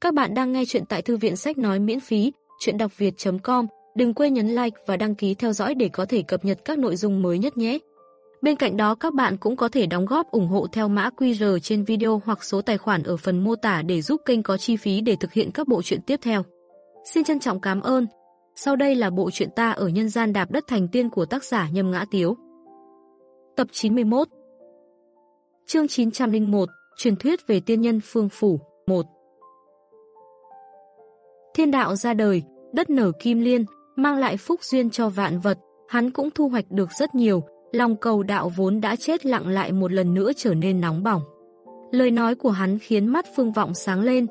Các bạn đang nghe chuyện tại thư viện sách nói miễn phí, chuyện đọc việt.com. Đừng quên nhấn like và đăng ký theo dõi để có thể cập nhật các nội dung mới nhất nhé. Bên cạnh đó các bạn cũng có thể đóng góp ủng hộ theo mã QR trên video hoặc số tài khoản ở phần mô tả để giúp kênh có chi phí để thực hiện các bộ truyện tiếp theo. Xin trân trọng cảm ơn. Sau đây là bộ truyện ta ở nhân gian đạp đất thành tiên của tác giả Nhâm Ngã Tiếu. Tập 91 Chương 901 Truyền thuyết về tiên nhân phương phủ 1 Thiên đạo ra đời, đất nở kim liên, mang lại phúc duyên cho vạn vật, hắn cũng thu hoạch được rất nhiều, lòng cầu đạo vốn đã chết lặng lại một lần nữa trở nên nóng bỏng. Lời nói của hắn khiến mắt Phương Vọng sáng lên,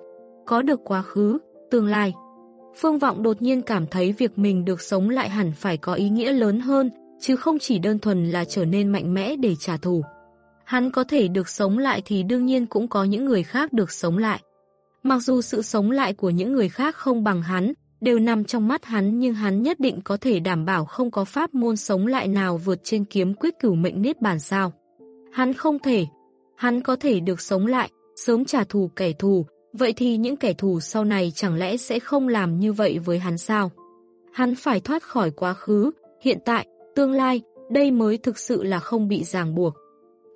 có được quá khứ, tương lai. Phương Vọng đột nhiên cảm thấy việc mình được sống lại hẳn phải có ý nghĩa lớn hơn, chứ không chỉ đơn thuần là trở nên mạnh mẽ để trả thù. Hắn có thể được sống lại thì đương nhiên cũng có những người khác được sống lại. Mặc dù sự sống lại của những người khác không bằng hắn, đều nằm trong mắt hắn nhưng hắn nhất định có thể đảm bảo không có pháp môn sống lại nào vượt trên kiếm quyết cửu mệnh niết bàn sao. Hắn không thể. Hắn có thể được sống lại, sớm trả thù kẻ thù, vậy thì những kẻ thù sau này chẳng lẽ sẽ không làm như vậy với hắn sao? Hắn phải thoát khỏi quá khứ, hiện tại, tương lai, đây mới thực sự là không bị ràng buộc.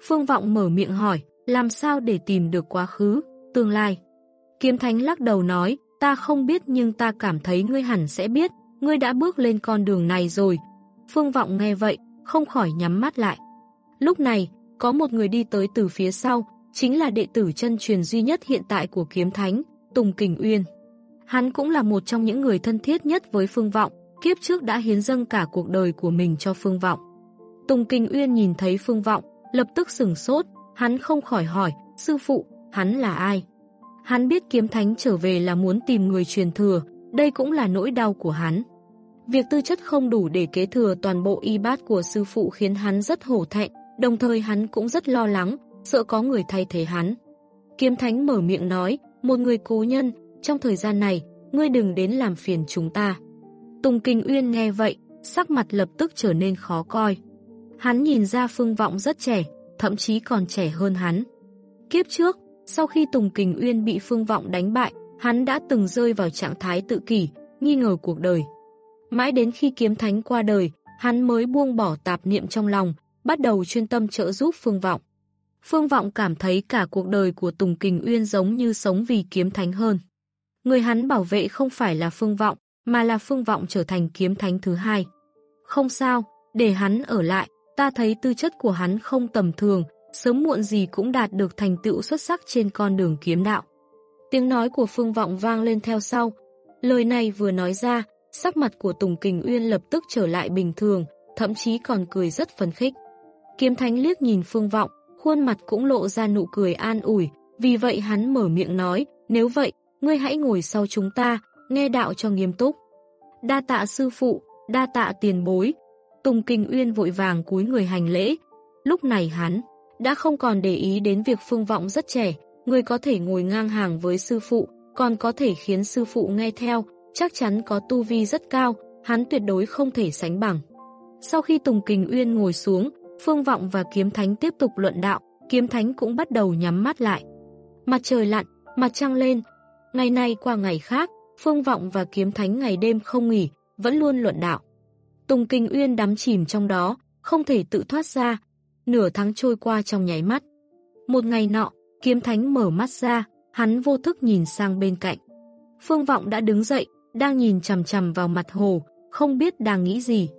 Phương Vọng mở miệng hỏi, làm sao để tìm được quá khứ, tương lai? Kiếm Thánh lắc đầu nói, ta không biết nhưng ta cảm thấy ngươi hẳn sẽ biết, ngươi đã bước lên con đường này rồi. Phương Vọng nghe vậy, không khỏi nhắm mắt lại. Lúc này, có một người đi tới từ phía sau, chính là đệ tử chân truyền duy nhất hiện tại của Kiếm Thánh, Tùng Kình Uyên. Hắn cũng là một trong những người thân thiết nhất với Phương Vọng, kiếp trước đã hiến dâng cả cuộc đời của mình cho Phương Vọng. Tùng Kình Uyên nhìn thấy Phương Vọng, lập tức sửng sốt, hắn không khỏi hỏi, sư phụ, hắn là ai? Hắn biết kiếm thánh trở về là muốn tìm người truyền thừa, đây cũng là nỗi đau của hắn. Việc tư chất không đủ để kế thừa toàn bộ y bát của sư phụ khiến hắn rất hổ thẹn, đồng thời hắn cũng rất lo lắng, sợ có người thay thế hắn. Kiếm thánh mở miệng nói, một người cố nhân, trong thời gian này, ngươi đừng đến làm phiền chúng ta. Tùng Kinh Uyên nghe vậy, sắc mặt lập tức trở nên khó coi. Hắn nhìn ra phương vọng rất trẻ, thậm chí còn trẻ hơn hắn. Kiếp trước, sau khi Tùng Kình Uyên bị Phương Vọng đánh bại, hắn đã từng rơi vào trạng thái tự kỷ, nghi ngờ cuộc đời. Mãi đến khi kiếm thánh qua đời, hắn mới buông bỏ tạp niệm trong lòng, bắt đầu chuyên tâm trợ giúp Phương Vọng. Phương Vọng cảm thấy cả cuộc đời của Tùng Kình Uyên giống như sống vì kiếm thánh hơn. Người hắn bảo vệ không phải là Phương Vọng, mà là Phương Vọng trở thành kiếm thánh thứ hai. Không sao, để hắn ở lại, ta thấy tư chất của hắn không tầm thường, sớm muộn gì cũng đạt được thành tựu xuất sắc trên con đường kiếm đạo. Tiếng nói của Phương Vọng vang lên theo sau. Lời này vừa nói ra, sắc mặt của Tùng Kình Uyên lập tức trở lại bình thường, thậm chí còn cười rất phấn khích. Kiếm Thánh liếc nhìn Phương Vọng, khuôn mặt cũng lộ ra nụ cười an ủi, vì vậy hắn mở miệng nói, nếu vậy, ngươi hãy ngồi sau chúng ta, nghe đạo cho nghiêm túc. Đa tạ sư phụ, đa tạ tiền bối. Tùng Kình Uyên vội vàng cúi người hành lễ. Lúc này hắn đã không còn để ý đến việc phương vọng rất trẻ, người có thể ngồi ngang hàng với sư phụ, còn có thể khiến sư phụ nghe theo, chắc chắn có tu vi rất cao, hắn tuyệt đối không thể sánh bằng. Sau khi Tùng Kình Uyên ngồi xuống, Phương Vọng và Kiếm Thánh tiếp tục luận đạo, Kiếm Thánh cũng bắt đầu nhắm mắt lại. Mặt trời lặn, mặt trăng lên, ngày nay qua ngày khác, Phương Vọng và Kiếm Thánh ngày đêm không nghỉ, vẫn luôn luận đạo. Tùng Kình Uyên đắm chìm trong đó, không thể tự thoát ra, nửa tháng trôi qua trong nháy mắt. Một ngày nọ, kiếm thánh mở mắt ra, hắn vô thức nhìn sang bên cạnh. Phương Vọng đã đứng dậy, đang nhìn chầm chầm vào mặt hồ, không biết đang nghĩ gì.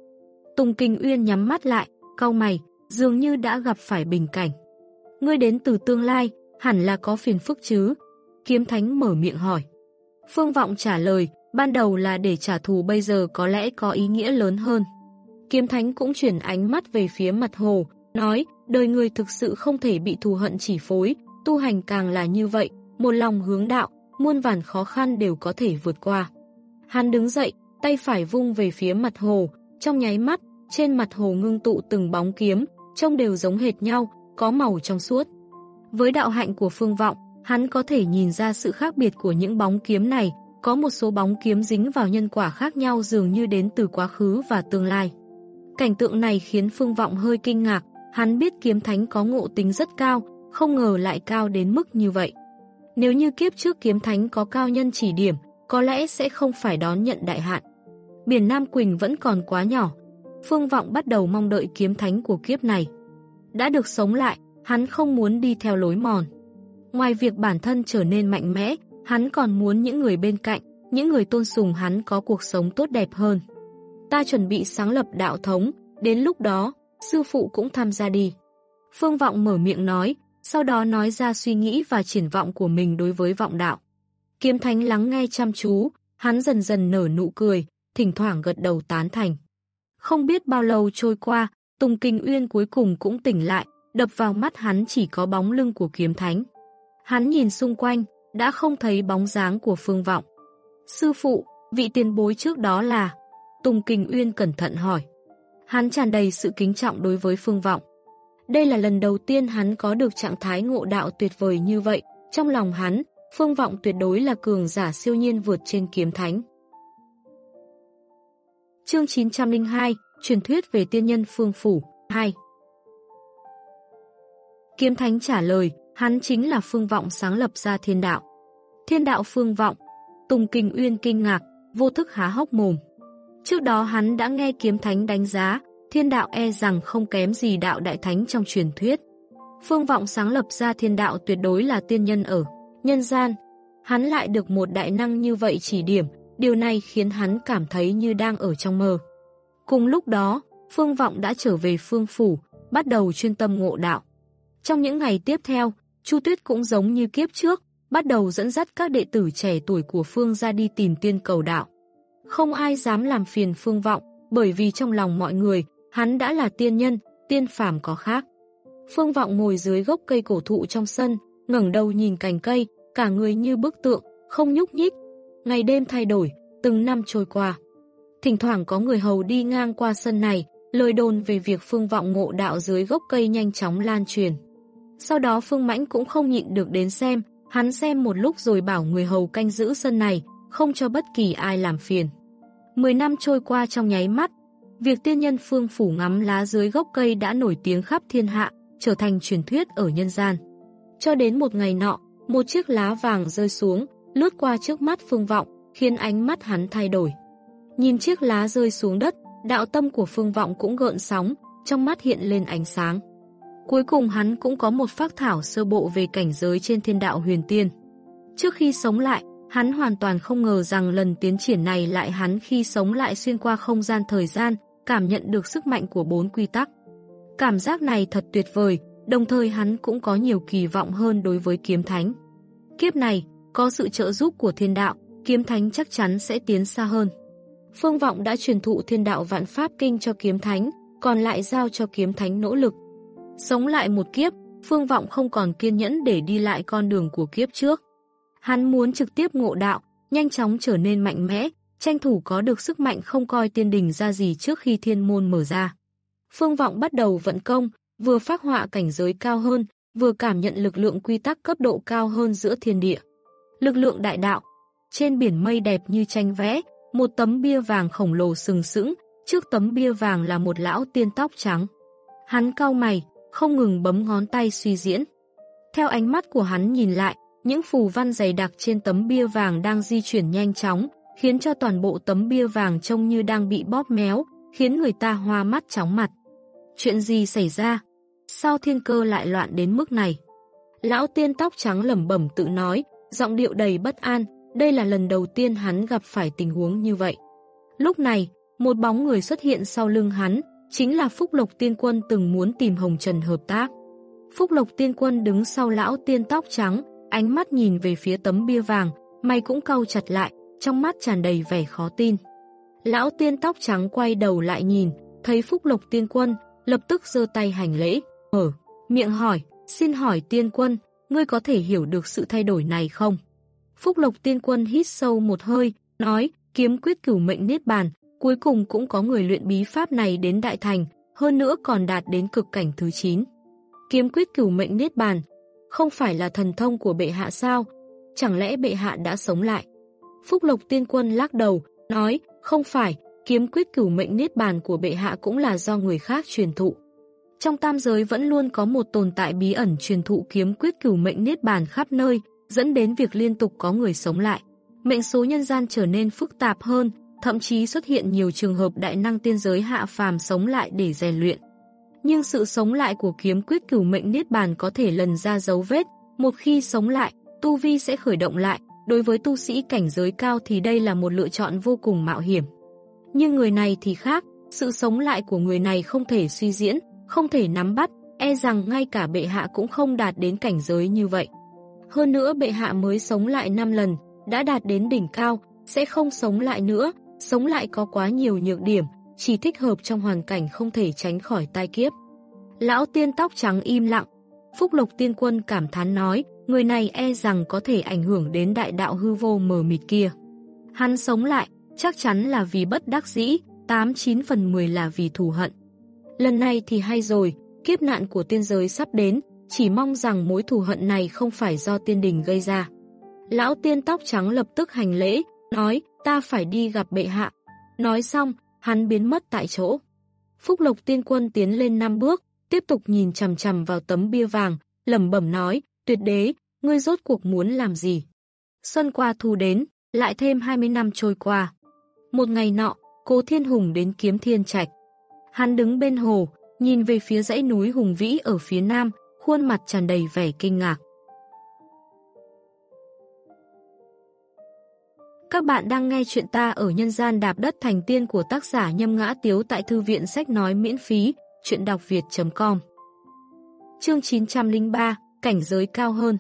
Tùng Kinh Uyên nhắm mắt lại, cau mày, dường như đã gặp phải bình cảnh. Ngươi đến từ tương lai, hẳn là có phiền phức chứ? Kiếm Thánh mở miệng hỏi. Phương Vọng trả lời, ban đầu là để trả thù bây giờ có lẽ có ý nghĩa lớn hơn. Kiếm Thánh cũng chuyển ánh mắt về phía mặt hồ, nói, đời người thực sự không thể bị thù hận chỉ phối, tu hành càng là như vậy, một lòng hướng đạo, muôn vàn khó khăn đều có thể vượt qua. Hắn đứng dậy, tay phải vung về phía mặt hồ, trong nháy mắt, trên mặt hồ ngưng tụ từng bóng kiếm, trông đều giống hệt nhau, có màu trong suốt. Với đạo hạnh của phương vọng, hắn có thể nhìn ra sự khác biệt của những bóng kiếm này, có một số bóng kiếm dính vào nhân quả khác nhau dường như đến từ quá khứ và tương lai. Cảnh tượng này khiến phương vọng hơi kinh ngạc, Hắn biết kiếm thánh có ngộ tính rất cao, không ngờ lại cao đến mức như vậy. Nếu như kiếp trước kiếm thánh có cao nhân chỉ điểm, có lẽ sẽ không phải đón nhận đại hạn. Biển Nam Quỳnh vẫn còn quá nhỏ. Phương Vọng bắt đầu mong đợi kiếm thánh của kiếp này. Đã được sống lại, hắn không muốn đi theo lối mòn. Ngoài việc bản thân trở nên mạnh mẽ, hắn còn muốn những người bên cạnh, những người tôn sùng hắn có cuộc sống tốt đẹp hơn. Ta chuẩn bị sáng lập đạo thống, đến lúc đó, sư phụ cũng tham gia đi. Phương Vọng mở miệng nói, sau đó nói ra suy nghĩ và triển vọng của mình đối với vọng đạo. Kiếm Thánh lắng nghe chăm chú, hắn dần dần nở nụ cười, thỉnh thoảng gật đầu tán thành. Không biết bao lâu trôi qua, Tùng Kinh Uyên cuối cùng cũng tỉnh lại, đập vào mắt hắn chỉ có bóng lưng của Kiếm Thánh. Hắn nhìn xung quanh, đã không thấy bóng dáng của Phương Vọng. Sư phụ, vị tiền bối trước đó là... Tùng Kinh Uyên cẩn thận hỏi. Hắn tràn đầy sự kính trọng đối với Phương Vọng. Đây là lần đầu tiên hắn có được trạng thái ngộ đạo tuyệt vời như vậy. Trong lòng hắn, Phương Vọng tuyệt đối là cường giả siêu nhiên vượt trên kiếm thánh. Chương 902, truyền thuyết về tiên nhân Phương Phủ, 2 Kiếm Thánh trả lời, hắn chính là Phương Vọng sáng lập ra thiên đạo. Thiên đạo Phương Vọng, Tùng Kinh Uyên kinh ngạc, vô thức há hốc mồm. Trước đó hắn đã nghe Kiếm Thánh đánh giá, thiên đạo e rằng không kém gì đạo đại thánh trong truyền thuyết. Phương Vọng sáng lập ra thiên đạo tuyệt đối là tiên nhân ở nhân gian. Hắn lại được một đại năng như vậy chỉ điểm, điều này khiến hắn cảm thấy như đang ở trong mơ. Cùng lúc đó, Phương Vọng đã trở về Phương Phủ, bắt đầu chuyên tâm ngộ đạo. Trong những ngày tiếp theo, Chu Tuyết cũng giống như kiếp trước, bắt đầu dẫn dắt các đệ tử trẻ tuổi của Phương ra đi tìm tiên cầu đạo. Không ai dám làm phiền Phương Vọng, bởi vì trong lòng mọi người, hắn đã là tiên nhân, tiên phàm có khác. Phương Vọng ngồi dưới gốc cây cổ thụ trong sân, ngẩng đầu nhìn cành cây, cả người như bức tượng, không nhúc nhích. Ngày đêm thay đổi, từng năm trôi qua. Thỉnh thoảng có người hầu đi ngang qua sân này, lời đồn về việc Phương Vọng ngộ đạo dưới gốc cây nhanh chóng lan truyền. Sau đó Phương Mãnh cũng không nhịn được đến xem, hắn xem một lúc rồi bảo người hầu canh giữ sân này, không cho bất kỳ ai làm phiền. Mười năm trôi qua trong nháy mắt, việc tiên nhân Phương Phủ ngắm lá dưới gốc cây đã nổi tiếng khắp thiên hạ, trở thành truyền thuyết ở nhân gian. Cho đến một ngày nọ, một chiếc lá vàng rơi xuống, lướt qua trước mắt Phương Vọng, khiến ánh mắt hắn thay đổi. Nhìn chiếc lá rơi xuống đất, đạo tâm của Phương Vọng cũng gợn sóng, trong mắt hiện lên ánh sáng. Cuối cùng hắn cũng có một phác thảo sơ bộ về cảnh giới trên thiên đạo huyền tiên. Trước khi sống lại, hắn hoàn toàn không ngờ rằng lần tiến triển này lại hắn khi sống lại xuyên qua không gian thời gian, cảm nhận được sức mạnh của bốn quy tắc. Cảm giác này thật tuyệt vời, đồng thời hắn cũng có nhiều kỳ vọng hơn đối với kiếm thánh. Kiếp này, có sự trợ giúp của thiên đạo, kiếm thánh chắc chắn sẽ tiến xa hơn. Phương Vọng đã truyền thụ thiên đạo vạn pháp kinh cho kiếm thánh, còn lại giao cho kiếm thánh nỗ lực. Sống lại một kiếp, Phương Vọng không còn kiên nhẫn để đi lại con đường của kiếp trước. Hắn muốn trực tiếp ngộ đạo, nhanh chóng trở nên mạnh mẽ, tranh thủ có được sức mạnh không coi tiên đình ra gì trước khi thiên môn mở ra. Phương Vọng bắt đầu vận công, vừa phát họa cảnh giới cao hơn, vừa cảm nhận lực lượng quy tắc cấp độ cao hơn giữa thiên địa. Lực lượng đại đạo, trên biển mây đẹp như tranh vẽ, một tấm bia vàng khổng lồ sừng sững, trước tấm bia vàng là một lão tiên tóc trắng. Hắn cau mày, không ngừng bấm ngón tay suy diễn. Theo ánh mắt của hắn nhìn lại, những phù văn dày đặc trên tấm bia vàng đang di chuyển nhanh chóng, khiến cho toàn bộ tấm bia vàng trông như đang bị bóp méo, khiến người ta hoa mắt chóng mặt. Chuyện gì xảy ra? Sao thiên cơ lại loạn đến mức này? Lão tiên tóc trắng lẩm bẩm tự nói, giọng điệu đầy bất an, đây là lần đầu tiên hắn gặp phải tình huống như vậy. Lúc này, một bóng người xuất hiện sau lưng hắn, chính là Phúc Lộc Tiên Quân từng muốn tìm Hồng Trần hợp tác. Phúc Lộc Tiên Quân đứng sau lão tiên tóc trắng, ánh mắt nhìn về phía tấm bia vàng, mày cũng cau chặt lại, trong mắt tràn đầy vẻ khó tin. Lão tiên tóc trắng quay đầu lại nhìn, thấy Phúc Lộc Tiên Quân, lập tức giơ tay hành lễ, mở, miệng hỏi, xin hỏi Tiên Quân, ngươi có thể hiểu được sự thay đổi này không? Phúc Lộc Tiên Quân hít sâu một hơi, nói, kiếm quyết cửu mệnh niết bàn, cuối cùng cũng có người luyện bí pháp này đến đại thành, hơn nữa còn đạt đến cực cảnh thứ 9. Kiếm quyết cửu mệnh niết bàn, không phải là thần thông của bệ hạ sao? Chẳng lẽ bệ hạ đã sống lại? Phúc Lộc Tiên Quân lắc đầu, nói, không phải, kiếm quyết cửu mệnh niết bàn của bệ hạ cũng là do người khác truyền thụ. Trong tam giới vẫn luôn có một tồn tại bí ẩn truyền thụ kiếm quyết cửu mệnh niết bàn khắp nơi, dẫn đến việc liên tục có người sống lại. Mệnh số nhân gian trở nên phức tạp hơn, thậm chí xuất hiện nhiều trường hợp đại năng tiên giới hạ phàm sống lại để rèn luyện. Nhưng sự sống lại của kiếm quyết cửu mệnh niết bàn có thể lần ra dấu vết, một khi sống lại, tu vi sẽ khởi động lại, đối với tu sĩ cảnh giới cao thì đây là một lựa chọn vô cùng mạo hiểm. Nhưng người này thì khác, sự sống lại của người này không thể suy diễn, không thể nắm bắt, e rằng ngay cả bệ hạ cũng không đạt đến cảnh giới như vậy. Hơn nữa bệ hạ mới sống lại 5 lần, đã đạt đến đỉnh cao, sẽ không sống lại nữa, sống lại có quá nhiều nhược điểm, chỉ thích hợp trong hoàn cảnh không thể tránh khỏi tai kiếp. Lão tiên tóc trắng im lặng, Phúc Lộc Tiên Quân cảm thán nói, người này e rằng có thể ảnh hưởng đến đại đạo hư vô mờ mịt kia. Hắn sống lại, chắc chắn là vì bất đắc dĩ, 8-9 phần 10 là vì thù hận. Lần này thì hay rồi, kiếp nạn của tiên giới sắp đến, chỉ mong rằng mối thù hận này không phải do tiên đình gây ra. Lão tiên tóc trắng lập tức hành lễ, nói, ta phải đi gặp bệ hạ. Nói xong, hắn biến mất tại chỗ. Phúc Lộc tiên quân tiến lên năm bước, tiếp tục nhìn chằm chằm vào tấm bia vàng, lẩm bẩm nói, tuyệt đế, ngươi rốt cuộc muốn làm gì? Xuân qua thu đến, lại thêm 20 năm trôi qua. Một ngày nọ, cố thiên hùng đến kiếm thiên trạch. Hắn đứng bên hồ, nhìn về phía dãy núi hùng vĩ ở phía nam, khuôn mặt tràn đầy vẻ kinh ngạc. Các bạn đang nghe chuyện ta ở nhân gian đạp đất thành tiên của tác giả Nhâm Ngã Tiếu tại Thư viện Sách Nói miễn phí, chuyện đọc việt.com Chương 903, Cảnh giới cao hơn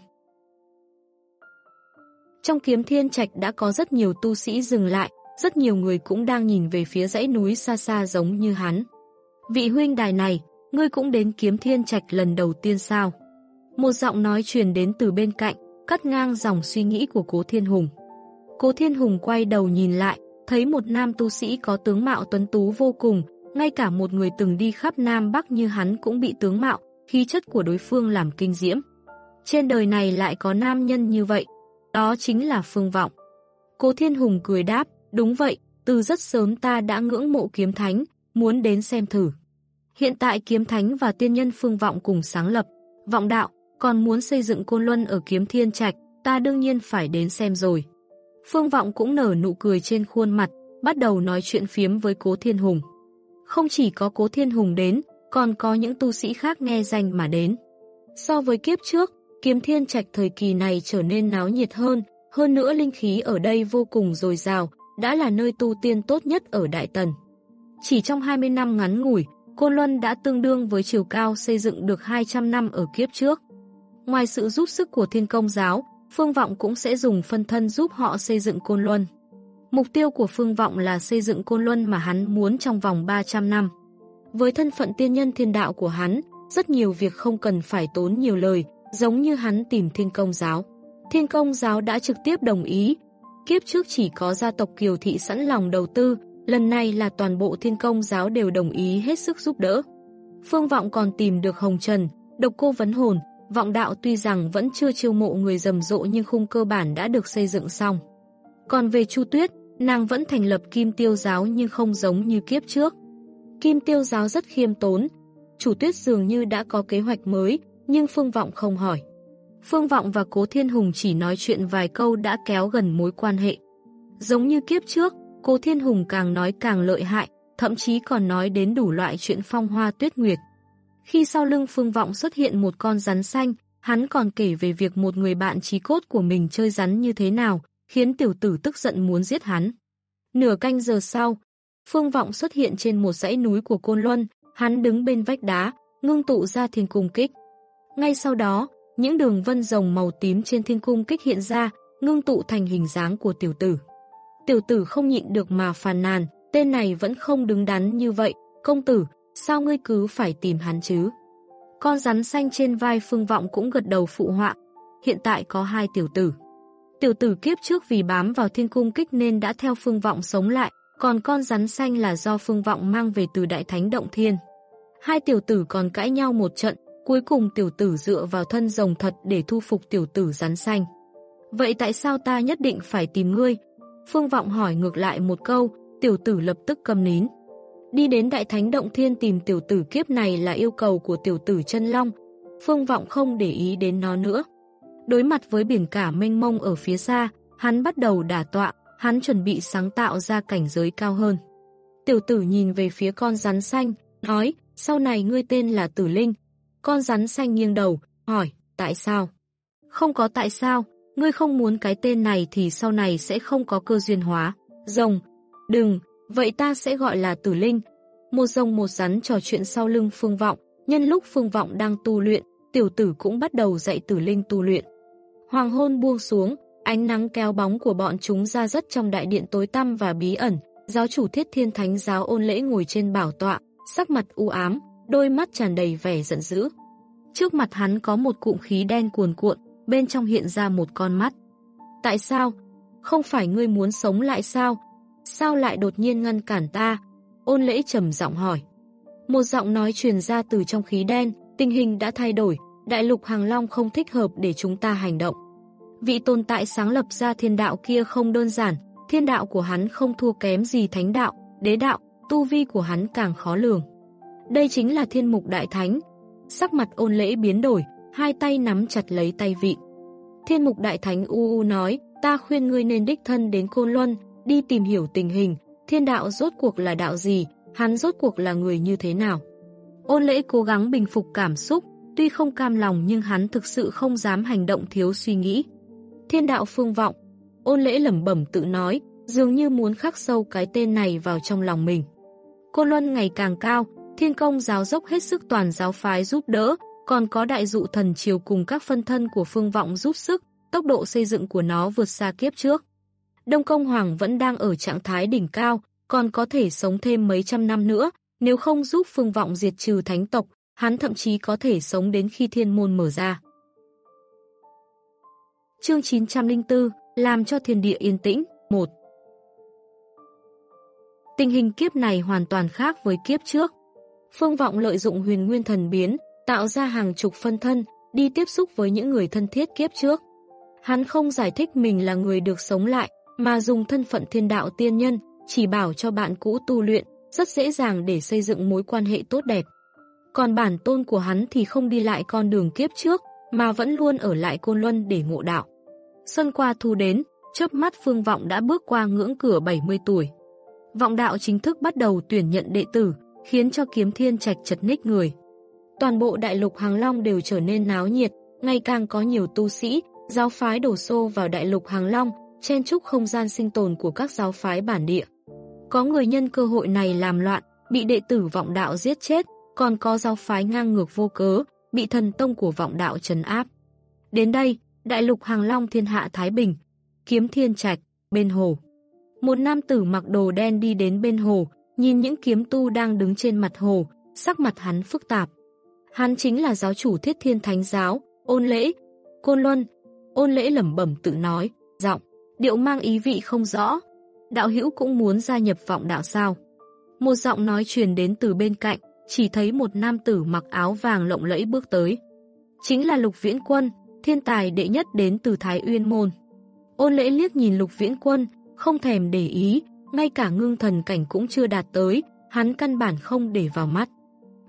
Trong kiếm thiên trạch đã có rất nhiều tu sĩ dừng lại, rất nhiều người cũng đang nhìn về phía dãy núi xa xa giống như hắn. Vị huynh đài này, ngươi cũng đến kiếm thiên trạch lần đầu tiên sao? Một giọng nói truyền đến từ bên cạnh, cắt ngang dòng suy nghĩ của cố thiên hùng. Cố thiên hùng quay đầu nhìn lại, thấy một nam tu sĩ có tướng mạo tuấn tú vô cùng, ngay cả một người từng đi khắp Nam Bắc như hắn cũng bị tướng mạo, khí chất của đối phương làm kinh diễm. Trên đời này lại có nam nhân như vậy, đó chính là Phương Vọng. Cố Thiên Hùng cười đáp, đúng vậy, từ rất sớm ta đã ngưỡng mộ kiếm thánh, muốn đến xem thử. Hiện tại kiếm thánh và tiên nhân Phương Vọng cùng sáng lập, vọng đạo, còn muốn xây dựng côn luân ở kiếm thiên trạch, ta đương nhiên phải đến xem rồi. Phương Vọng cũng nở nụ cười trên khuôn mặt, bắt đầu nói chuyện phiếm với Cố Thiên Hùng. Không chỉ có Cố Thiên Hùng đến, còn có những tu sĩ khác nghe danh mà đến. So với kiếp trước, kiếm thiên trạch thời kỳ này trở nên náo nhiệt hơn, hơn nữa linh khí ở đây vô cùng dồi dào, đã là nơi tu tiên tốt nhất ở Đại Tần. Chỉ trong 20 năm ngắn ngủi, Côn Luân đã tương đương với chiều cao xây dựng được 200 năm ở kiếp trước. Ngoài sự giúp sức của thiên công giáo, Phương Vọng cũng sẽ dùng phân thân giúp họ xây dựng Côn Luân. Mục tiêu của Phương Vọng là xây dựng Côn Luân mà hắn muốn trong vòng 300 năm. Với thân phận tiên nhân thiên đạo của hắn, rất nhiều việc không cần phải tốn nhiều lời, giống như hắn tìm thiên công giáo. Thiên công giáo đã trực tiếp đồng ý. Kiếp trước chỉ có gia tộc Kiều Thị sẵn lòng đầu tư, lần này là toàn bộ thiên công giáo đều đồng ý hết sức giúp đỡ. Phương Vọng còn tìm được Hồng Trần, độc cô vấn hồn, vọng đạo tuy rằng vẫn chưa chiêu mộ người rầm rộ nhưng khung cơ bản đã được xây dựng xong. Còn về Chu Tuyết, nàng vẫn thành lập kim tiêu giáo nhưng không giống như kiếp trước. Kim tiêu giáo rất khiêm tốn, chủ tuyết dường như đã có kế hoạch mới, nhưng Phương Vọng không hỏi. Phương Vọng và Cố Thiên Hùng chỉ nói chuyện vài câu đã kéo gần mối quan hệ. Giống như kiếp trước, Cố Thiên Hùng càng nói càng lợi hại, thậm chí còn nói đến đủ loại chuyện phong hoa tuyết nguyệt. Khi sau lưng Phương Vọng xuất hiện một con rắn xanh, hắn còn kể về việc một người bạn trí cốt của mình chơi rắn như thế nào, khiến tiểu tử tức giận muốn giết hắn. Nửa canh giờ sau, Phương Vọng xuất hiện trên một dãy núi của Côn Luân, hắn đứng bên vách đá, ngưng tụ ra thiên cung kích. Ngay sau đó, những đường vân rồng màu tím trên thiên cung kích hiện ra, ngưng tụ thành hình dáng của tiểu tử. Tiểu tử không nhịn được mà phàn nàn, tên này vẫn không đứng đắn như vậy, công tử, sao ngươi cứ phải tìm hắn chứ? Con rắn xanh trên vai Phương Vọng cũng gật đầu phụ họa, hiện tại có hai tiểu tử. Tiểu tử kiếp trước vì bám vào thiên cung kích nên đã theo phương vọng sống lại, còn con rắn xanh là do phương vọng mang về từ đại thánh động thiên. Hai tiểu tử còn cãi nhau một trận, cuối cùng tiểu tử dựa vào thân rồng thật để thu phục tiểu tử rắn xanh. Vậy tại sao ta nhất định phải tìm ngươi? Phương vọng hỏi ngược lại một câu, tiểu tử lập tức cầm nín. Đi đến đại thánh động thiên tìm tiểu tử kiếp này là yêu cầu của tiểu tử chân long. Phương vọng không để ý đến nó nữa. Đối mặt với biển cả mênh mông ở phía xa, hắn bắt đầu đả tọa, hắn chuẩn bị sáng tạo ra cảnh giới cao hơn. Tiểu tử nhìn về phía con rắn xanh, nói, sau này ngươi tên là Tử Linh. Con rắn xanh nghiêng đầu, hỏi, tại sao? Không có tại sao, ngươi không muốn cái tên này thì sau này sẽ không có cơ duyên hóa. Rồng, đừng, vậy ta sẽ gọi là Tử Linh. Một rồng một rắn trò chuyện sau lưng Phương Vọng, nhân lúc Phương Vọng đang tu luyện, tiểu tử cũng bắt đầu dạy Tử Linh tu luyện. Hoàng hôn buông xuống, ánh nắng kéo bóng của bọn chúng ra rất trong đại điện tối tăm và bí ẩn. Giáo chủ thiết thiên thánh giáo ôn lễ ngồi trên bảo tọa, sắc mặt u ám, đôi mắt tràn đầy vẻ giận dữ. Trước mặt hắn có một cụm khí đen cuồn cuộn, bên trong hiện ra một con mắt. Tại sao? Không phải ngươi muốn sống lại sao? Sao lại đột nhiên ngăn cản ta? Ôn lễ trầm giọng hỏi. Một giọng nói truyền ra từ trong khí đen, tình hình đã thay đổi, đại lục hàng long không thích hợp để chúng ta hành động. Vị tồn tại sáng lập ra thiên đạo kia không đơn giản, thiên đạo của hắn không thua kém gì thánh đạo, đế đạo, tu vi của hắn càng khó lường. Đây chính là thiên mục đại thánh. Sắc mặt ôn lễ biến đổi, hai tay nắm chặt lấy tay vị. Thiên mục đại thánh u u nói, ta khuyên ngươi nên đích thân đến Côn Luân, đi tìm hiểu tình hình, thiên đạo rốt cuộc là đạo gì, hắn rốt cuộc là người như thế nào. Ôn lễ cố gắng bình phục cảm xúc, tuy không cam lòng nhưng hắn thực sự không dám hành động thiếu suy nghĩ. Thiên đạo phương vọng, ôn lễ lẩm bẩm tự nói, dường như muốn khắc sâu cái tên này vào trong lòng mình. Côn Luân ngày càng cao, thiên công giáo dốc hết sức toàn giáo phái giúp đỡ, còn có đại dụ thần triều cùng các phân thân của phương vọng giúp sức, tốc độ xây dựng của nó vượt xa kiếp trước. Đông Công Hoàng vẫn đang ở trạng thái đỉnh cao, còn có thể sống thêm mấy trăm năm nữa, nếu không giúp phương vọng diệt trừ thánh tộc, hắn thậm chí có thể sống đến khi thiên môn mở ra. Chương 904, làm cho thiên địa yên tĩnh, 1 Tình hình kiếp này hoàn toàn khác với kiếp trước. Phương Vọng lợi dụng huyền nguyên thần biến, tạo ra hàng chục phân thân, đi tiếp xúc với những người thân thiết kiếp trước. Hắn không giải thích mình là người được sống lại, mà dùng thân phận thiên đạo tiên nhân, chỉ bảo cho bạn cũ tu luyện, rất dễ dàng để xây dựng mối quan hệ tốt đẹp. Còn bản tôn của hắn thì không đi lại con đường kiếp trước, mà vẫn luôn ở lại Côn Luân để ngộ đạo. Xuân qua thu đến, chớp mắt Phương Vọng đã bước qua ngưỡng cửa 70 tuổi. Vọng đạo chính thức bắt đầu tuyển nhận đệ tử, khiến cho kiếm thiên trạch chật ních người. Toàn bộ đại lục Hàng Long đều trở nên náo nhiệt, ngày càng có nhiều tu sĩ, giáo phái đổ xô vào đại lục Hàng Long, chen chúc không gian sinh tồn của các giáo phái bản địa. Có người nhân cơ hội này làm loạn, bị đệ tử vọng đạo giết chết, còn có giáo phái ngang ngược vô cớ, bị thần tông của vọng đạo trấn áp. Đến đây, đại lục Hàng Long thiên hạ Thái Bình, kiếm thiên trạch, bên hồ. Một nam tử mặc đồ đen đi đến bên hồ, nhìn những kiếm tu đang đứng trên mặt hồ, sắc mặt hắn phức tạp. Hắn chính là giáo chủ thiết thiên thánh giáo, ôn lễ, côn luân. Ôn lễ lẩm bẩm tự nói, giọng, điệu mang ý vị không rõ. Đạo hữu cũng muốn gia nhập vọng đạo sao. Một giọng nói truyền đến từ bên cạnh, chỉ thấy một nam tử mặc áo vàng lộng lẫy bước tới. Chính là Lục Viễn Quân, thiên tài đệ nhất đến từ Thái Uyên Môn. Ôn lễ liếc nhìn Lục Viễn Quân, không thèm để ý, ngay cả ngưng thần cảnh cũng chưa đạt tới, hắn căn bản không để vào mắt.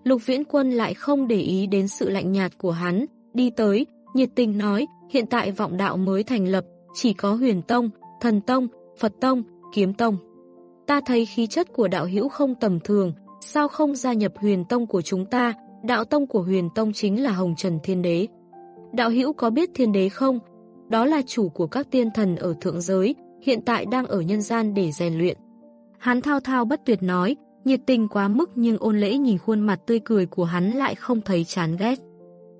Lục Viễn Quân lại không để ý đến sự lạnh nhạt của hắn, đi tới, nhiệt tình nói, hiện tại vọng đạo mới thành lập, chỉ có huyền tông, thần tông, Phật tông, kiếm tông. Ta thấy khí chất của đạo hữu không tầm thường, sao không gia nhập huyền tông của chúng ta, đạo tông của huyền tông chính là Hồng Trần Thiên Đế. Đạo hữu có biết Thiên Đế không? Đó là chủ của các tiên thần ở thượng giới, hiện tại đang ở nhân gian để rèn luyện. Hắn thao thao bất tuyệt nói, nhiệt tình quá mức nhưng ôn lễ nhìn khuôn mặt tươi cười của hắn lại không thấy chán ghét.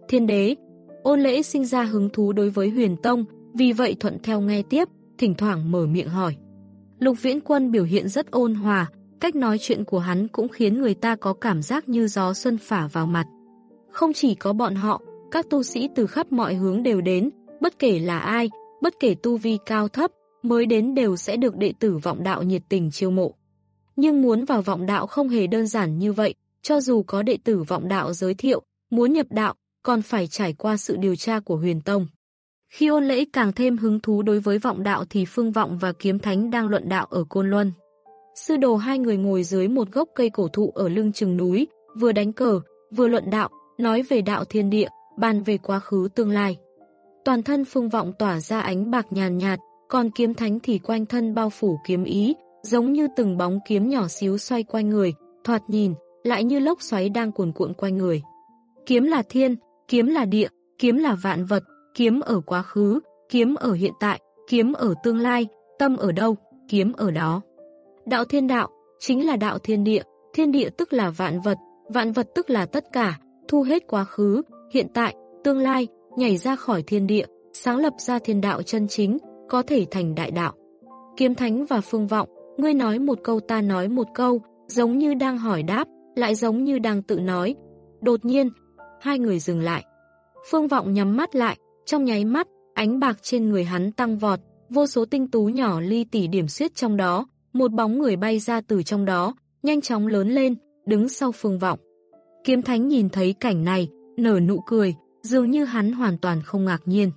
Thiên đế, ôn lễ sinh ra hứng thú đối với huyền tông, vì vậy thuận theo nghe tiếp, thỉnh thoảng mở miệng hỏi. Lục viễn quân biểu hiện rất ôn hòa, cách nói chuyện của hắn cũng khiến người ta có cảm giác như gió xuân phả vào mặt. Không chỉ có bọn họ, các tu sĩ từ khắp mọi hướng đều đến, bất kể là ai, bất kể tu vi cao thấp, mới đến đều sẽ được đệ tử vọng đạo nhiệt tình chiêu mộ. Nhưng muốn vào vọng đạo không hề đơn giản như vậy, cho dù có đệ tử vọng đạo giới thiệu, muốn nhập đạo, còn phải trải qua sự điều tra của huyền tông. Khi ôn lễ càng thêm hứng thú đối với vọng đạo thì Phương Vọng và Kiếm Thánh đang luận đạo ở Côn Luân. Sư đồ hai người ngồi dưới một gốc cây cổ thụ ở lưng chừng núi, vừa đánh cờ, vừa luận đạo, nói về đạo thiên địa, bàn về quá khứ tương lai. Toàn thân phương vọng tỏa ra ánh bạc nhàn nhạt, còn kiếm thánh thì quanh thân bao phủ kiếm ý, giống như từng bóng kiếm nhỏ xíu xoay quanh người, thoạt nhìn, lại như lốc xoáy đang cuồn cuộn quanh người. Kiếm là thiên, kiếm là địa, kiếm là vạn vật, kiếm ở quá khứ, kiếm ở hiện tại, kiếm ở tương lai, tâm ở đâu, kiếm ở đó. Đạo thiên đạo, chính là đạo thiên địa, thiên địa tức là vạn vật, vạn vật tức là tất cả, thu hết quá khứ, hiện tại, tương lai, nhảy ra khỏi thiên địa, sáng lập ra thiên đạo chân chính, có thể thành đại đạo. Kiếm thánh và phương vọng, ngươi nói một câu ta nói một câu, giống như đang hỏi đáp, lại giống như đang tự nói. Đột nhiên, hai người dừng lại. Phương vọng nhắm mắt lại, trong nháy mắt, ánh bạc trên người hắn tăng vọt, vô số tinh tú nhỏ ly tỉ điểm xuyết trong đó, một bóng người bay ra từ trong đó, nhanh chóng lớn lên, đứng sau phương vọng. Kiếm thánh nhìn thấy cảnh này, nở nụ cười, dường như hắn hoàn toàn không ngạc nhiên.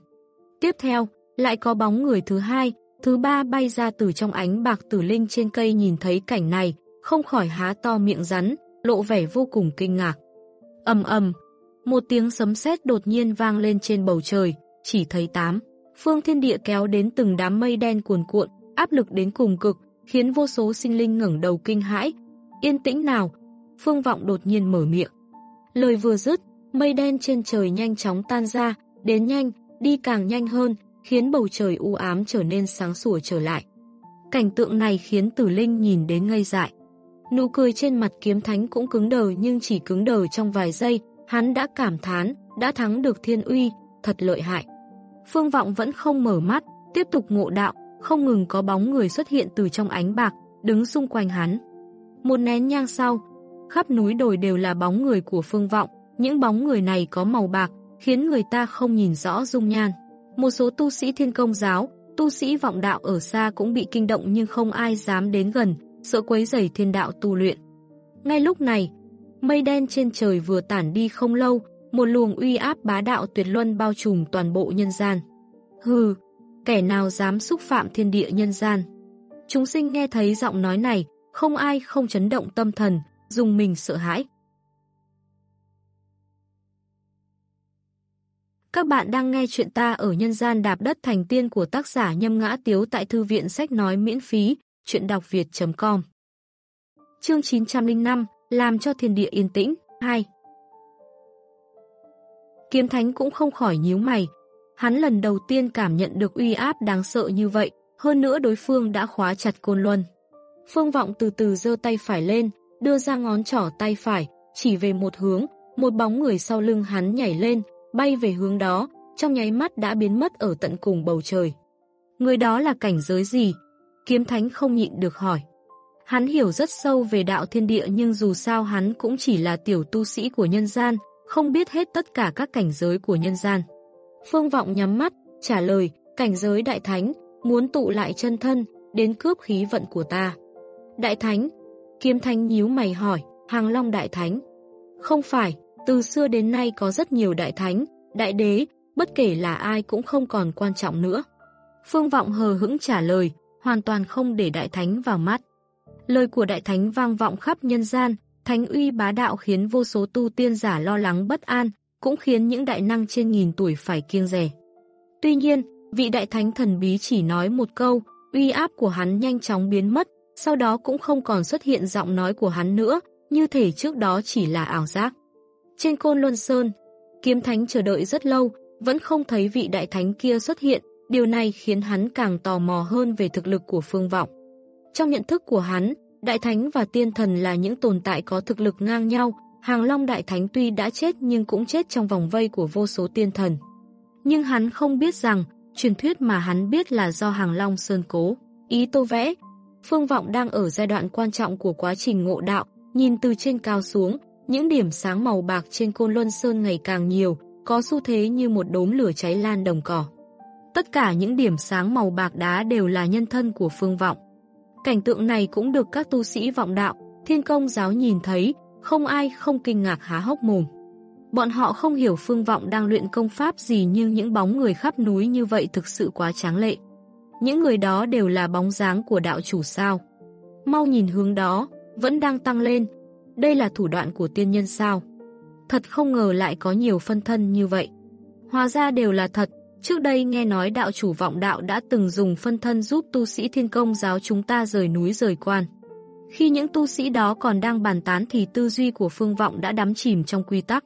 Tiếp theo, lại có bóng người thứ hai, thứ ba bay ra từ trong ánh bạc tử linh trên cây nhìn thấy cảnh này, không khỏi há to miệng rắn, lộ vẻ vô cùng kinh ngạc. ầm ầm, một tiếng sấm sét đột nhiên vang lên trên bầu trời, chỉ thấy tám. Phương thiên địa kéo đến từng đám mây đen cuồn cuộn, áp lực đến cùng cực, khiến vô số sinh linh ngẩng đầu kinh hãi. Yên tĩnh nào? Phương vọng đột nhiên mở miệng. Lời vừa dứt, mây đen trên trời nhanh chóng tan ra, đến nhanh, đi càng nhanh hơn, khiến bầu trời u ám trở nên sáng sủa trở lại. Cảnh tượng này khiến tử linh nhìn đến ngây dại. Nụ cười trên mặt kiếm thánh cũng cứng đờ nhưng chỉ cứng đờ trong vài giây, hắn đã cảm thán, đã thắng được thiên uy, thật lợi hại. Phương Vọng vẫn không mở mắt, tiếp tục ngộ đạo, không ngừng có bóng người xuất hiện từ trong ánh bạc, đứng xung quanh hắn. Một nén nhang sau, khắp núi đồi đều là bóng người của Phương Vọng, những bóng người này có màu bạc, khiến người ta không nhìn rõ dung nhan. Một số tu sĩ thiên công giáo, tu sĩ vọng đạo ở xa cũng bị kinh động nhưng không ai dám đến gần, sợ quấy rầy thiên đạo tu luyện. Ngay lúc này, mây đen trên trời vừa tản đi không lâu, một luồng uy áp bá đạo tuyệt luân bao trùm toàn bộ nhân gian. Hừ, kẻ nào dám xúc phạm thiên địa nhân gian. Chúng sinh nghe thấy giọng nói này, không ai không chấn động tâm thần, dùng mình sợ hãi. Các bạn đang nghe chuyện ta ở nhân gian đạp đất thành tiên của tác giả Nhâm Ngã Tiếu tại Thư viện Sách Nói miễn phí, chuyện đọc việt.com Chương 905, làm cho thiên địa yên tĩnh, 2 Kiếm Thánh cũng không khỏi nhíu mày. Hắn lần đầu tiên cảm nhận được uy áp đáng sợ như vậy, hơn nữa đối phương đã khóa chặt Côn Luân. Phương Vọng từ từ giơ tay phải lên, đưa ra ngón trỏ tay phải, chỉ về một hướng, một bóng người sau lưng hắn nhảy lên, bay về hướng đó, trong nháy mắt đã biến mất ở tận cùng bầu trời. Người đó là cảnh giới gì? Kiếm Thánh không nhịn được hỏi. Hắn hiểu rất sâu về đạo thiên địa nhưng dù sao hắn cũng chỉ là tiểu tu sĩ của nhân gian, không biết hết tất cả các cảnh giới của nhân gian. Phương Vọng nhắm mắt, trả lời, cảnh giới đại thánh, muốn tụ lại chân thân, đến cướp khí vận của ta. Đại thánh, kiếm thánh nhíu mày hỏi, hàng long đại thánh. Không phải, từ xưa đến nay có rất nhiều đại thánh, đại đế, bất kể là ai cũng không còn quan trọng nữa. Phương Vọng hờ hững trả lời, hoàn toàn không để đại thánh vào mắt. Lời của đại thánh vang vọng khắp nhân gian, thánh uy bá đạo khiến vô số tu tiên giả lo lắng bất an, cũng khiến những đại năng trên nghìn tuổi phải kiêng rẻ. Tuy nhiên, vị đại thánh thần bí chỉ nói một câu, uy áp của hắn nhanh chóng biến mất, sau đó cũng không còn xuất hiện giọng nói của hắn nữa, như thể trước đó chỉ là ảo giác. Trên Côn Luân Sơn, kiếm thánh chờ đợi rất lâu, vẫn không thấy vị đại thánh kia xuất hiện, điều này khiến hắn càng tò mò hơn về thực lực của phương vọng. Trong nhận thức của hắn, đại thánh và tiên thần là những tồn tại có thực lực ngang nhau, Hàng Long Đại Thánh tuy đã chết nhưng cũng chết trong vòng vây của vô số tiên thần. Nhưng hắn không biết rằng, truyền thuyết mà hắn biết là do Hàng Long Sơn cố. Ý tô vẽ, Phương Vọng đang ở giai đoạn quan trọng của quá trình ngộ đạo, nhìn từ trên cao xuống, những điểm sáng màu bạc trên Côn Luân Sơn ngày càng nhiều, có xu thế như một đốm lửa cháy lan đồng cỏ. Tất cả những điểm sáng màu bạc đá đều là nhân thân của Phương Vọng. Cảnh tượng này cũng được các tu sĩ vọng đạo, thiên công giáo nhìn thấy, không ai không kinh ngạc há hốc mồm. Bọn họ không hiểu phương vọng đang luyện công pháp gì nhưng những bóng người khắp núi như vậy thực sự quá tráng lệ. Những người đó đều là bóng dáng của đạo chủ sao. Mau nhìn hướng đó, vẫn đang tăng lên. Đây là thủ đoạn của tiên nhân sao. Thật không ngờ lại có nhiều phân thân như vậy. Hóa ra đều là thật, Trước đây nghe nói đạo chủ vọng đạo đã từng dùng phân thân giúp tu sĩ thiên công giáo chúng ta rời núi rời quan. Khi những tu sĩ đó còn đang bàn tán thì tư duy của phương vọng đã đắm chìm trong quy tắc.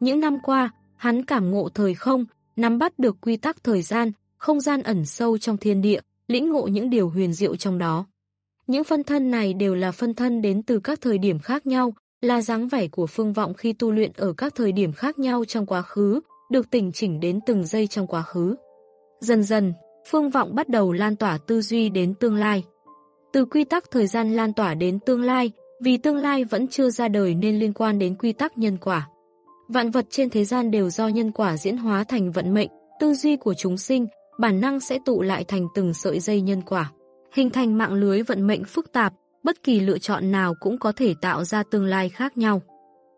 Những năm qua, hắn cảm ngộ thời không, nắm bắt được quy tắc thời gian, không gian ẩn sâu trong thiên địa, lĩnh ngộ những điều huyền diệu trong đó. Những phân thân này đều là phân thân đến từ các thời điểm khác nhau, là dáng vẻ của phương vọng khi tu luyện ở các thời điểm khác nhau trong quá khứ, được tỉnh chỉnh đến từng giây trong quá khứ. Dần dần, phương vọng bắt đầu lan tỏa tư duy đến tương lai. Từ quy tắc thời gian lan tỏa đến tương lai, vì tương lai vẫn chưa ra đời nên liên quan đến quy tắc nhân quả. Vạn vật trên thế gian đều do nhân quả diễn hóa thành vận mệnh, tư duy của chúng sinh, bản năng sẽ tụ lại thành từng sợi dây nhân quả. Hình thành mạng lưới vận mệnh phức tạp, bất kỳ lựa chọn nào cũng có thể tạo ra tương lai khác nhau.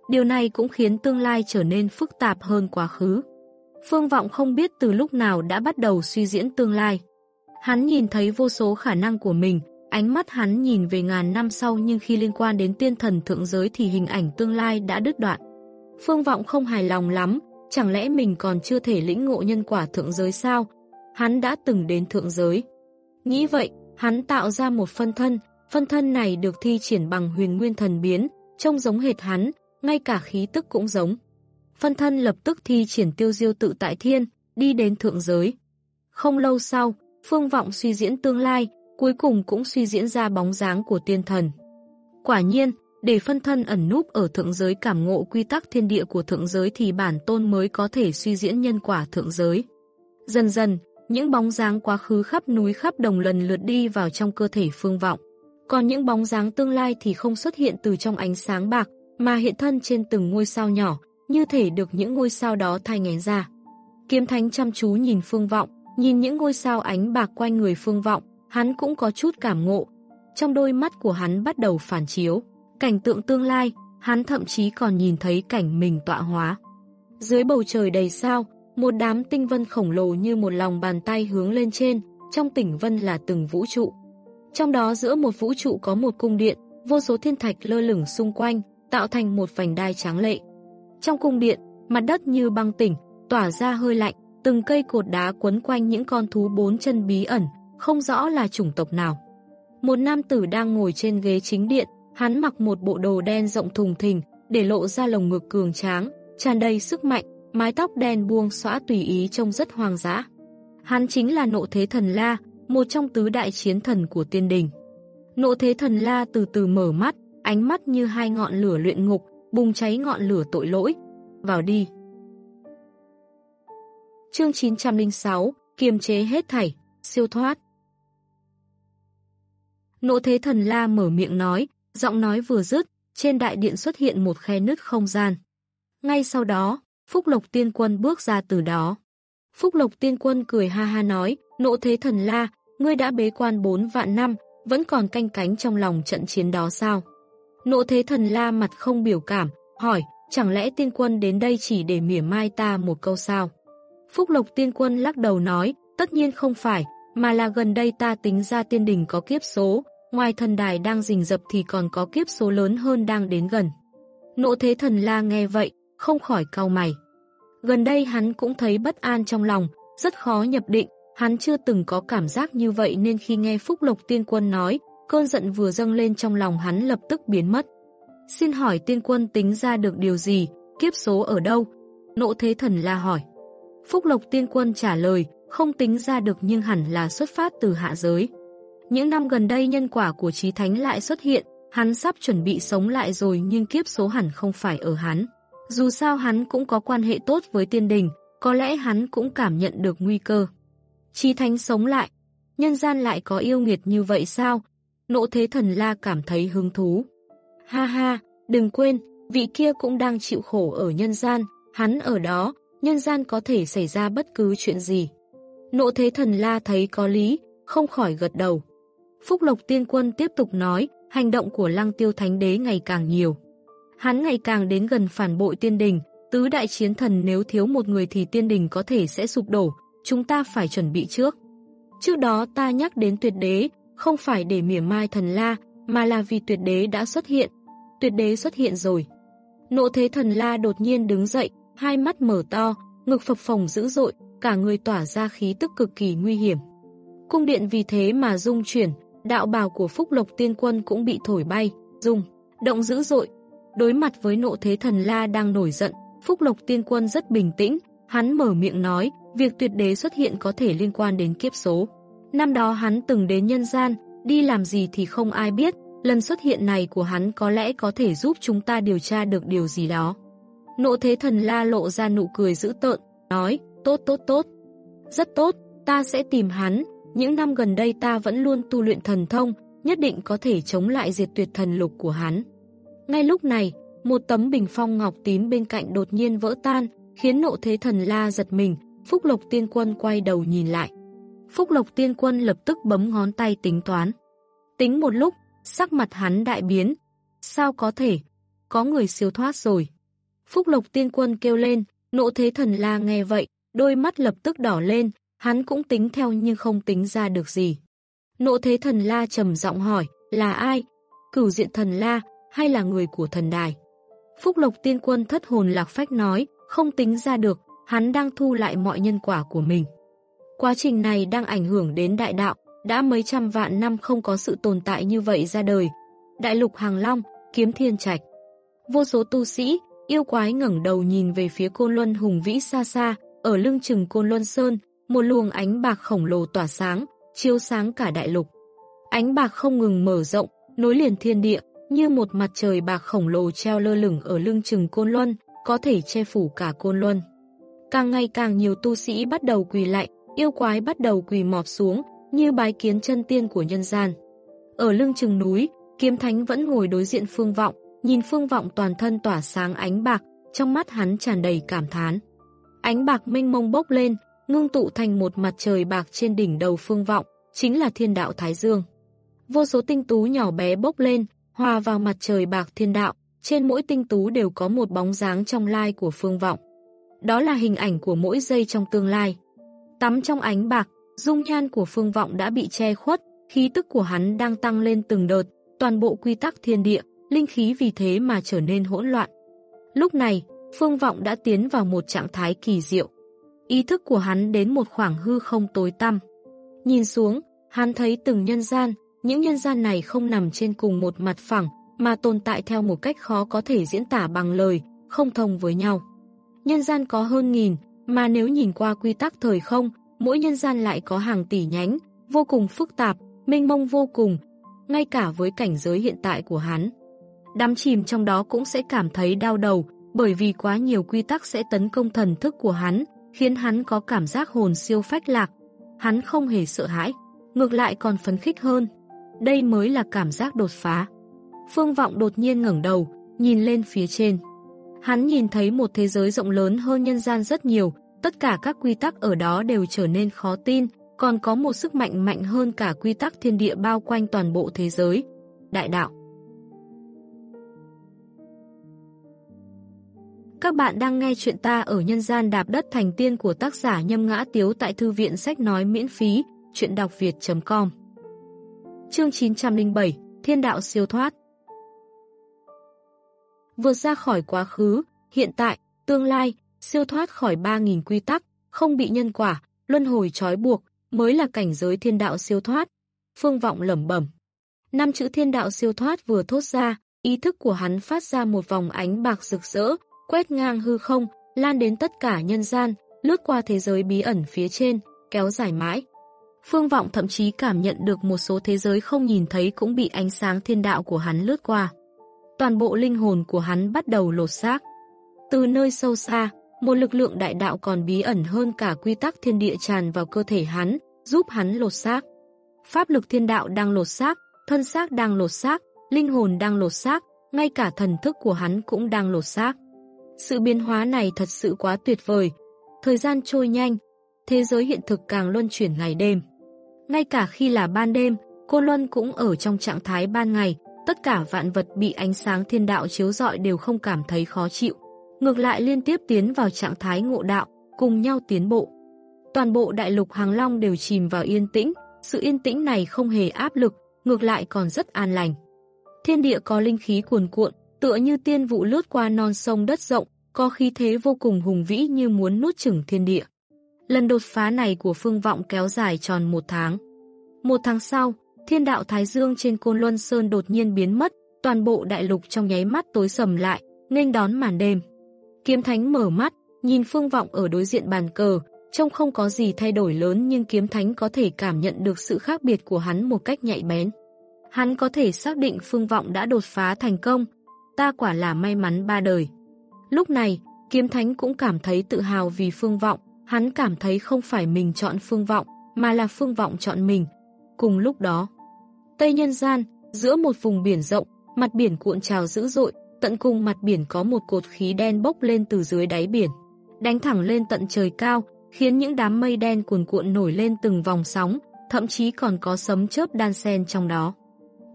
Điều này cũng khiến tương lai trở nên phức tạp hơn quá khứ. Phương Vọng không biết từ lúc nào đã bắt đầu suy diễn tương lai. Hắn nhìn thấy vô số khả năng của mình, ánh mắt hắn nhìn về ngàn năm sau nhưng khi liên quan đến tiên thần thượng giới thì hình ảnh tương lai đã đứt đoạn. Phương Vọng không hài lòng lắm, chẳng lẽ mình còn chưa thể lĩnh ngộ nhân quả thượng giới sao? Hắn đã từng đến thượng giới. Nghĩ vậy, hắn tạo ra một phân thân, phân thân này được thi triển bằng huyền nguyên thần biến, trông giống hệt hắn, ngay cả khí tức cũng giống. Phân thân lập tức thi triển tiêu diêu tự tại thiên, đi đến thượng giới. Không lâu sau, phương vọng suy diễn tương lai, cuối cùng cũng suy diễn ra bóng dáng của tiên thần. Quả nhiên, để phân thân ẩn núp ở thượng giới cảm ngộ quy tắc thiên địa của thượng giới thì bản tôn mới có thể suy diễn nhân quả thượng giới. Dần dần, những bóng dáng quá khứ khắp núi khắp đồng lần lượt đi vào trong cơ thể phương vọng. Còn những bóng dáng tương lai thì không xuất hiện từ trong ánh sáng bạc, mà hiện thân trên từng ngôi sao nhỏ, như thể được những ngôi sao đó thay ngén ra. Kiếm Thánh chăm chú nhìn phương vọng, nhìn những ngôi sao ánh bạc quanh người phương vọng, hắn cũng có chút cảm ngộ. Trong đôi mắt của hắn bắt đầu phản chiếu, cảnh tượng tương lai, hắn thậm chí còn nhìn thấy cảnh mình tọa hóa. Dưới bầu trời đầy sao, một đám tinh vân khổng lồ như một lòng bàn tay hướng lên trên, trong tỉnh vân là từng vũ trụ. Trong đó giữa một vũ trụ có một cung điện, vô số thiên thạch lơ lửng xung quanh, tạo thành một vành đai tráng lệ. Trong cung điện, mặt đất như băng tỉnh, tỏa ra hơi lạnh, từng cây cột đá quấn quanh những con thú bốn chân bí ẩn, không rõ là chủng tộc nào. Một nam tử đang ngồi trên ghế chính điện, hắn mặc một bộ đồ đen rộng thùng thình, để lộ ra lồng ngực cường tráng, tràn đầy sức mạnh, mái tóc đen buông xõa tùy ý trông rất hoang dã. Hắn chính là nộ thế thần La, một trong tứ đại chiến thần của tiên đình. Nộ thế thần La từ từ mở mắt, ánh mắt như hai ngọn lửa luyện ngục, bùng cháy ngọn lửa tội lỗi. Vào đi. Chương 906, kiềm chế hết thảy, siêu thoát. Nộ thế thần la mở miệng nói, giọng nói vừa dứt, trên đại điện xuất hiện một khe nứt không gian. Ngay sau đó, Phúc Lộc Tiên Quân bước ra từ đó. Phúc Lộc Tiên Quân cười ha ha nói, nộ thế thần la, ngươi đã bế quan 4 vạn năm, vẫn còn canh cánh trong lòng trận chiến đó sao? Nộ thế thần la mặt không biểu cảm, hỏi, chẳng lẽ tiên quân đến đây chỉ để mỉa mai ta một câu sao? Phúc Lộc tiên quân lắc đầu nói, tất nhiên không phải, mà là gần đây ta tính ra tiên đình có kiếp số, ngoài thần đài đang rình rập thì còn có kiếp số lớn hơn đang đến gần. Nộ thế thần la nghe vậy, không khỏi cau mày. Gần đây hắn cũng thấy bất an trong lòng, rất khó nhập định, hắn chưa từng có cảm giác như vậy nên khi nghe Phúc Lộc tiên quân nói, cơn giận vừa dâng lên trong lòng hắn lập tức biến mất. Xin hỏi tiên quân tính ra được điều gì, kiếp số ở đâu? Nộ thế thần la hỏi. Phúc Lộc tiên quân trả lời, không tính ra được nhưng hẳn là xuất phát từ hạ giới. Những năm gần đây nhân quả của trí thánh lại xuất hiện, hắn sắp chuẩn bị sống lại rồi nhưng kiếp số hẳn không phải ở hắn. Dù sao hắn cũng có quan hệ tốt với tiên đình, có lẽ hắn cũng cảm nhận được nguy cơ. Trí thánh sống lại, nhân gian lại có yêu nghiệt như vậy sao? Nộ thế thần la cảm thấy hứng thú. Ha ha, đừng quên, vị kia cũng đang chịu khổ ở nhân gian, hắn ở đó, nhân gian có thể xảy ra bất cứ chuyện gì. Nộ thế thần la thấy có lý, không khỏi gật đầu. Phúc Lộc Tiên Quân tiếp tục nói, hành động của lăng tiêu thánh đế ngày càng nhiều. Hắn ngày càng đến gần phản bội tiên đình, tứ đại chiến thần nếu thiếu một người thì tiên đình có thể sẽ sụp đổ, chúng ta phải chuẩn bị trước. Trước đó ta nhắc đến tuyệt đế, không phải để mỉa mai thần la, mà là vì tuyệt đế đã xuất hiện. Tuyệt đế xuất hiện rồi. Nộ thế thần la đột nhiên đứng dậy, hai mắt mở to, ngực phập phồng dữ dội, cả người tỏa ra khí tức cực kỳ nguy hiểm. Cung điện vì thế mà rung chuyển, đạo bào của Phúc Lộc Tiên Quân cũng bị thổi bay, rung, động dữ dội. Đối mặt với nộ thế thần la đang nổi giận, Phúc Lộc Tiên Quân rất bình tĩnh, hắn mở miệng nói, việc tuyệt đế xuất hiện có thể liên quan đến kiếp số. Năm đó hắn từng đến nhân gian, đi làm gì thì không ai biết, lần xuất hiện này của hắn có lẽ có thể giúp chúng ta điều tra được điều gì đó. Nộ thế thần la lộ ra nụ cười dữ tợn, nói, tốt tốt tốt. Rất tốt, ta sẽ tìm hắn, những năm gần đây ta vẫn luôn tu luyện thần thông, nhất định có thể chống lại diệt tuyệt thần lục của hắn. Ngay lúc này, một tấm bình phong ngọc tím bên cạnh đột nhiên vỡ tan, khiến nộ thế thần la giật mình, Phúc Lộc Tiên Quân quay đầu nhìn lại. Phúc Lộc Tiên Quân lập tức bấm ngón tay tính toán. Tính một lúc, sắc mặt hắn đại biến. Sao có thể? Có người siêu thoát rồi. Phúc Lộc Tiên Quân kêu lên, nộ thế thần la nghe vậy, đôi mắt lập tức đỏ lên, hắn cũng tính theo nhưng không tính ra được gì. Nộ thế thần la trầm giọng hỏi, là ai? Cửu diện thần la, hay là người của thần đài? Phúc Lộc Tiên Quân thất hồn lạc phách nói, không tính ra được, hắn đang thu lại mọi nhân quả của mình. Quá trình này đang ảnh hưởng đến đại đạo, đã mấy trăm vạn năm không có sự tồn tại như vậy ra đời. Đại lục Hàng Long, kiếm thiên trạch. Vô số tu sĩ, yêu quái ngẩng đầu nhìn về phía Côn Luân hùng vĩ xa xa, ở lưng chừng Côn Luân Sơn, một luồng ánh bạc khổng lồ tỏa sáng, chiếu sáng cả đại lục. Ánh bạc không ngừng mở rộng, nối liền thiên địa, như một mặt trời bạc khổng lồ treo lơ lửng ở lưng chừng Côn Luân, có thể che phủ cả Côn Luân. Càng ngày càng nhiều tu sĩ bắt đầu quỳ lạy, yêu quái bắt đầu quỳ mọp xuống, như bái kiến chân tiên của nhân gian. Ở lưng chừng núi, kiếm thánh vẫn ngồi đối diện phương vọng, nhìn phương vọng toàn thân tỏa sáng ánh bạc, trong mắt hắn tràn đầy cảm thán. Ánh bạc mênh mông bốc lên, ngưng tụ thành một mặt trời bạc trên đỉnh đầu phương vọng, chính là thiên đạo Thái Dương. Vô số tinh tú nhỏ bé bốc lên, hòa vào mặt trời bạc thiên đạo, trên mỗi tinh tú đều có một bóng dáng trong lai của phương vọng. Đó là hình ảnh của mỗi giây trong tương lai. Tắm trong ánh bạc, dung nhan của phương vọng đã bị che khuất, khí tức của hắn đang tăng lên từng đợt, toàn bộ quy tắc thiên địa, linh khí vì thế mà trở nên hỗn loạn. Lúc này, phương vọng đã tiến vào một trạng thái kỳ diệu. Ý thức của hắn đến một khoảng hư không tối tăm. Nhìn xuống, hắn thấy từng nhân gian, những nhân gian này không nằm trên cùng một mặt phẳng, mà tồn tại theo một cách khó có thể diễn tả bằng lời, không thông với nhau. Nhân gian có hơn nghìn, mà nếu nhìn qua quy tắc thời không, mỗi nhân gian lại có hàng tỷ nhánh, vô cùng phức tạp, mênh mông vô cùng, ngay cả với cảnh giới hiện tại của hắn. Đám chìm trong đó cũng sẽ cảm thấy đau đầu, bởi vì quá nhiều quy tắc sẽ tấn công thần thức của hắn, khiến hắn có cảm giác hồn siêu phách lạc. Hắn không hề sợ hãi, ngược lại còn phấn khích hơn. Đây mới là cảm giác đột phá. Phương Vọng đột nhiên ngẩng đầu, nhìn lên phía trên. Hắn nhìn thấy một thế giới rộng lớn hơn nhân gian rất nhiều, tất cả các quy tắc ở đó đều trở nên khó tin, còn có một sức mạnh mạnh hơn cả quy tắc thiên địa bao quanh toàn bộ thế giới. Đại đạo. Các bạn đang nghe chuyện ta ở nhân gian đạp đất thành tiên của tác giả Nhâm Ngã Tiếu tại Thư viện Sách Nói miễn phí, chuyện đọc việt.com Chương 907, Thiên đạo siêu thoát. Vượt ra khỏi quá khứ, hiện tại, tương lai, siêu thoát khỏi 3.000 quy tắc, không bị nhân quả, luân hồi trói buộc, mới là cảnh giới thiên đạo siêu thoát. Phương vọng lẩm bẩm. Năm chữ thiên đạo siêu thoát vừa thốt ra, ý thức của hắn phát ra một vòng ánh bạc rực rỡ, quét ngang hư không, lan đến tất cả nhân gian, lướt qua thế giới bí ẩn phía trên, kéo dài mãi. Phương Vọng thậm chí cảm nhận được một số thế giới không nhìn thấy cũng bị ánh sáng thiên đạo của hắn lướt qua. Toàn bộ linh hồn của hắn bắt đầu lột xác. Từ nơi sâu xa, một lực lượng đại đạo còn bí ẩn hơn cả quy tắc thiên địa tràn vào cơ thể hắn, giúp hắn lột xác. Pháp lực thiên đạo đang lột xác, thân xác đang lột xác, linh hồn đang lột xác, ngay cả thần thức của hắn cũng đang lột xác. Sự biến hóa này thật sự quá tuyệt vời. Thời gian trôi nhanh, thế giới hiện thực càng luân chuyển ngày đêm. Ngay cả khi là ban đêm, cô Luân cũng ở trong trạng thái ban ngày, tất cả vạn vật bị ánh sáng thiên đạo chiếu rọi đều không cảm thấy khó chịu. Ngược lại liên tiếp tiến vào trạng thái ngộ đạo, cùng nhau tiến bộ. Toàn bộ đại lục Hàng Long đều chìm vào yên tĩnh, sự yên tĩnh này không hề áp lực, ngược lại còn rất an lành. Thiên địa có linh khí cuồn cuộn, tựa như tiên vụ lướt qua non sông đất rộng, có khí thế vô cùng hùng vĩ như muốn nuốt chửng thiên địa. Lần đột phá này của Phương Vọng kéo dài tròn một tháng. Một tháng sau, thiên đạo Thái Dương trên Côn Luân Sơn đột nhiên biến mất, toàn bộ đại lục trong nháy mắt tối sầm lại, nghênh đón màn đêm. Kiếm Thánh mở mắt, nhìn Phương Vọng ở đối diện bàn cờ, trông không có gì thay đổi lớn nhưng Kiếm Thánh có thể cảm nhận được sự khác biệt của hắn một cách nhạy bén. Hắn có thể xác định Phương Vọng đã đột phá thành công, ta quả là may mắn ba đời. Lúc này, Kiếm Thánh cũng cảm thấy tự hào vì Phương Vọng, hắn cảm thấy không phải mình chọn Phương Vọng, mà là Phương Vọng chọn mình. Cùng lúc đó, Tây Nhân Gian, giữa một vùng biển rộng, mặt biển cuộn trào dữ dội, tận cùng mặt biển có một cột khí đen bốc lên từ dưới đáy biển, đánh thẳng lên tận trời cao, khiến những đám mây đen cuồn cuộn nổi lên từng vòng sóng, thậm chí còn có sấm chớp đan xen trong đó.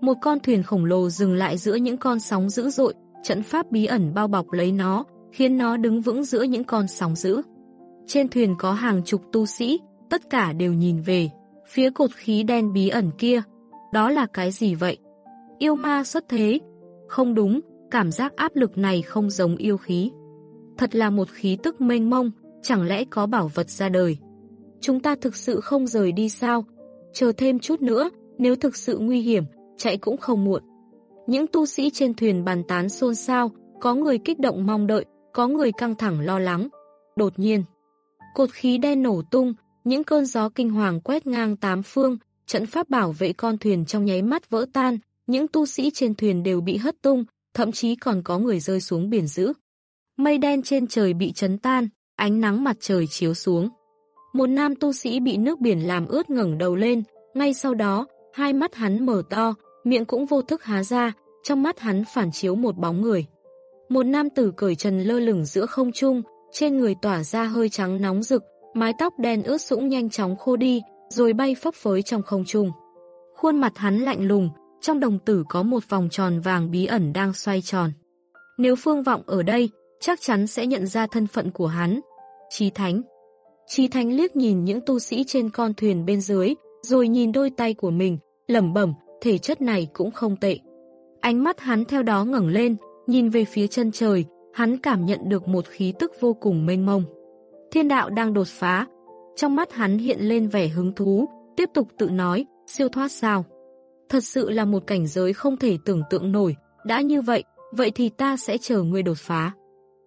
Một con thuyền khổng lồ dừng lại giữa những con sóng dữ dội, trận pháp bí ẩn bao bọc lấy nó, khiến nó đứng vững giữa những con sóng dữ. Trên thuyền có hàng chục tu sĩ, tất cả đều nhìn về, phía cột khí đen bí ẩn kia. Đó là cái gì vậy? Yêu ma xuất thế? Không đúng, cảm giác áp lực này không giống yêu khí. Thật là một khí tức mênh mông, chẳng lẽ có bảo vật ra đời. Chúng ta thực sự không rời đi sao? Chờ thêm chút nữa, nếu thực sự nguy hiểm, chạy cũng không muộn. Những tu sĩ trên thuyền bàn tán xôn xao, có người kích động mong đợi, có người căng thẳng lo lắng. Đột nhiên, cột khí đen nổ tung, những cơn gió kinh hoàng quét ngang tám phương, trận pháp bảo vệ con thuyền trong nháy mắt vỡ tan, những tu sĩ trên thuyền đều bị hất tung, thậm chí còn có người rơi xuống biển dữ. Mây đen trên trời bị chấn tan, ánh nắng mặt trời chiếu xuống. Một nam tu sĩ bị nước biển làm ướt ngẩng đầu lên, ngay sau đó, hai mắt hắn mở to, miệng cũng vô thức há ra, trong mắt hắn phản chiếu một bóng người. Một nam tử cởi trần lơ lửng giữa không trung, trên người tỏa ra hơi trắng nóng rực, mái tóc đen ướt sũng nhanh chóng khô đi, rồi bay phấp phới trong không trung. Khuôn mặt hắn lạnh lùng, trong đồng tử có một vòng tròn vàng bí ẩn đang xoay tròn. Nếu Phương Vọng ở đây, chắc chắn sẽ nhận ra thân phận của hắn. Chí Thánh Chí Thánh liếc nhìn những tu sĩ trên con thuyền bên dưới, rồi nhìn đôi tay của mình, lẩm bẩm, thể chất này cũng không tệ. Ánh mắt hắn theo đó ngẩng lên, nhìn về phía chân trời, hắn cảm nhận được một khí tức vô cùng mênh mông. Thiên đạo đang đột phá, trong mắt hắn hiện lên vẻ hứng thú, tiếp tục tự nói, siêu thoát sao? Thật sự là một cảnh giới không thể tưởng tượng nổi, đã như vậy, vậy thì ta sẽ chờ ngươi đột phá.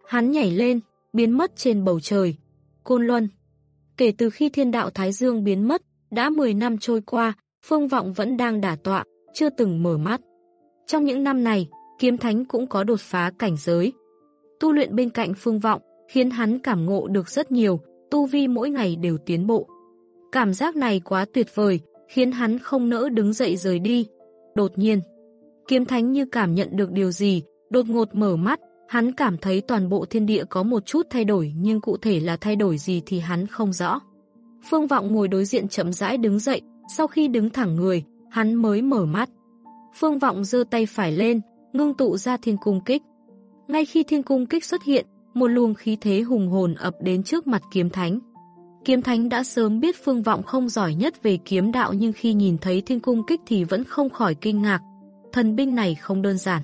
Hắn nhảy lên, biến mất trên bầu trời. Côn Luân Kể từ khi thiên đạo Thái Dương biến mất, đã 10 năm trôi qua, Phương Vọng vẫn đang đả tọa, chưa từng mở mắt. Trong những năm này, Kiếm Thánh cũng có đột phá cảnh giới. Tu luyện bên cạnh Phương Vọng, khiến hắn cảm ngộ được rất nhiều, tu vi mỗi ngày đều tiến bộ. Cảm giác này quá tuyệt vời, khiến hắn không nỡ đứng dậy rời đi. Đột nhiên, Kiếm Thánh như cảm nhận được điều gì, đột ngột mở mắt, hắn cảm thấy toàn bộ thiên địa có một chút thay đổi nhưng cụ thể là thay đổi gì thì hắn không rõ. Phương Vọng ngồi đối diện chậm rãi đứng dậy, sau khi đứng thẳng người, hắn mới mở mắt. Phương Vọng giơ tay phải lên, ngưng tụ ra thiên cung kích. Ngay khi thiên cung kích xuất hiện, một luồng khí thế hùng hồn ập đến trước mặt kiếm thánh. Kiếm thánh đã sớm biết Phương Vọng không giỏi nhất về kiếm đạo nhưng khi nhìn thấy thiên cung kích thì vẫn không khỏi kinh ngạc. Thần binh này không đơn giản.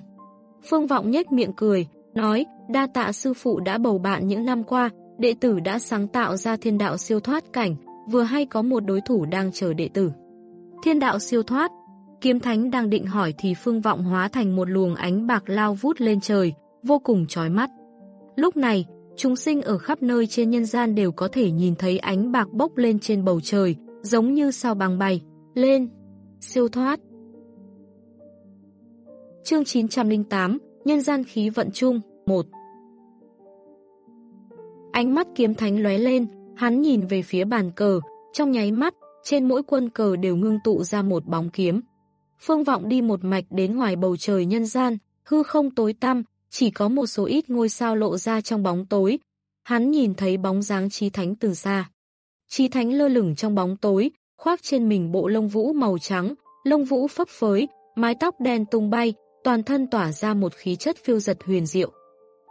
Phương Vọng nhếch miệng cười, nói, đa tạ sư phụ đã bầu bạn những năm qua, đệ tử đã sáng tạo ra thiên đạo siêu thoát cảnh, vừa hay có một đối thủ đang chờ đệ tử. Thiên đạo siêu thoát, kiếm thánh đang định hỏi thì phương vọng hóa thành một luồng ánh bạc lao vút lên trời, vô cùng chói mắt. Lúc này, chúng sinh ở khắp nơi trên nhân gian đều có thể nhìn thấy ánh bạc bốc lên trên bầu trời, giống như sao băng bay, lên, siêu thoát. Chương 908, Nhân gian khí vận chung, 1 Ánh mắt kiếm thánh lóe lên, hắn nhìn về phía bàn cờ, trong nháy mắt, trên mỗi quân cờ đều ngưng tụ ra một bóng kiếm. Phương vọng đi một mạch đến ngoài bầu trời nhân gian, hư không tối tăm, chỉ có một số ít ngôi sao lộ ra trong bóng tối. Hắn nhìn thấy bóng dáng Chí Thánh từ xa. Chí Thánh lơ lửng trong bóng tối, khoác trên mình bộ lông vũ màu trắng, lông vũ phấp phới, mái tóc đen tung bay, toàn thân tỏa ra một khí chất phiêu giật huyền diệu.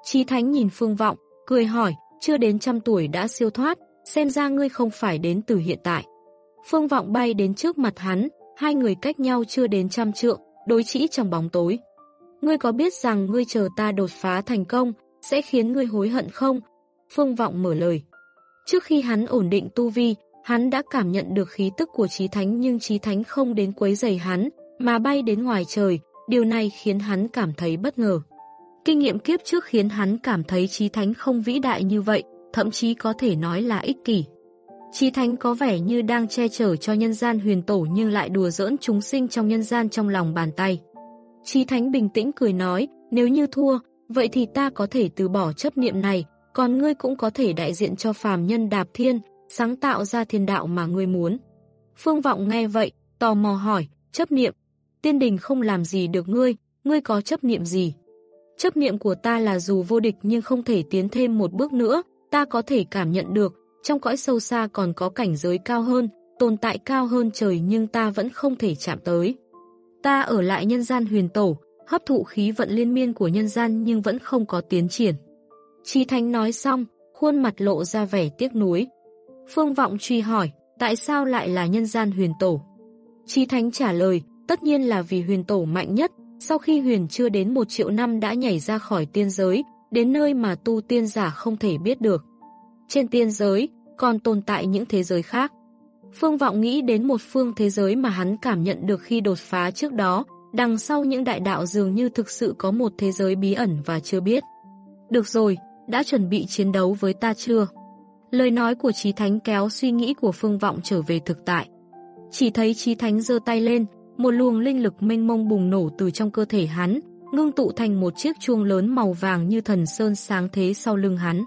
Chí Thánh nhìn Phương Vọng, cười hỏi, chưa đến trăm tuổi đã siêu thoát, xem ra ngươi không phải đến từ hiện tại. Phương Vọng bay đến trước mặt hắn, hai người cách nhau chưa đến trăm trượng, đối chỉ trong bóng tối. Ngươi có biết rằng ngươi chờ ta đột phá thành công, sẽ khiến ngươi hối hận không? Phương Vọng mở lời. Trước khi hắn ổn định tu vi, hắn đã cảm nhận được khí tức của trí thánh nhưng trí thánh không đến quấy rầy hắn, mà bay đến ngoài trời, điều này khiến hắn cảm thấy bất ngờ. Kinh nghiệm kiếp trước khiến hắn cảm thấy trí thánh không vĩ đại như vậy, thậm chí có thể nói là ích kỷ. Trí thánh có vẻ như đang che chở cho nhân gian huyền tổ nhưng lại đùa giỡn chúng sinh trong nhân gian trong lòng bàn tay. Chí thánh bình tĩnh cười nói, nếu như thua, vậy thì ta có thể từ bỏ chấp niệm này, còn ngươi cũng có thể đại diện cho phàm nhân đạp thiên, sáng tạo ra thiên đạo mà ngươi muốn. Phương Vọng nghe vậy, tò mò hỏi, chấp niệm, tiên đình không làm gì được ngươi, ngươi có chấp niệm gì? Chấp niệm của ta là dù vô địch nhưng không thể tiến thêm một bước nữa, ta có thể cảm nhận được, trong cõi sâu xa còn có cảnh giới cao hơn, tồn tại cao hơn trời nhưng ta vẫn không thể chạm tới. Ta ở lại nhân gian huyền tổ, hấp thụ khí vận liên miên của nhân gian nhưng vẫn không có tiến triển. Chi Thánh nói xong, khuôn mặt lộ ra vẻ tiếc nuối. Phương Vọng truy hỏi, tại sao lại là nhân gian huyền tổ? Chi Thánh trả lời, tất nhiên là vì huyền tổ mạnh nhất, sau khi huyền chưa đến một triệu năm đã nhảy ra khỏi tiên giới, đến nơi mà tu tiên giả không thể biết được. Trên tiên giới, còn tồn tại những thế giới khác. Phương Vọng nghĩ đến một phương thế giới mà hắn cảm nhận được khi đột phá trước đó, đằng sau những đại đạo dường như thực sự có một thế giới bí ẩn và chưa biết. Được rồi, đã chuẩn bị chiến đấu với ta chưa? Lời nói của Trí Thánh kéo suy nghĩ của Phương Vọng trở về thực tại. Chỉ thấy Trí Thánh giơ tay lên, một luồng linh lực mênh mông bùng nổ từ trong cơ thể hắn, ngưng tụ thành một chiếc chuông lớn màu vàng như thần sơn sáng thế sau lưng hắn.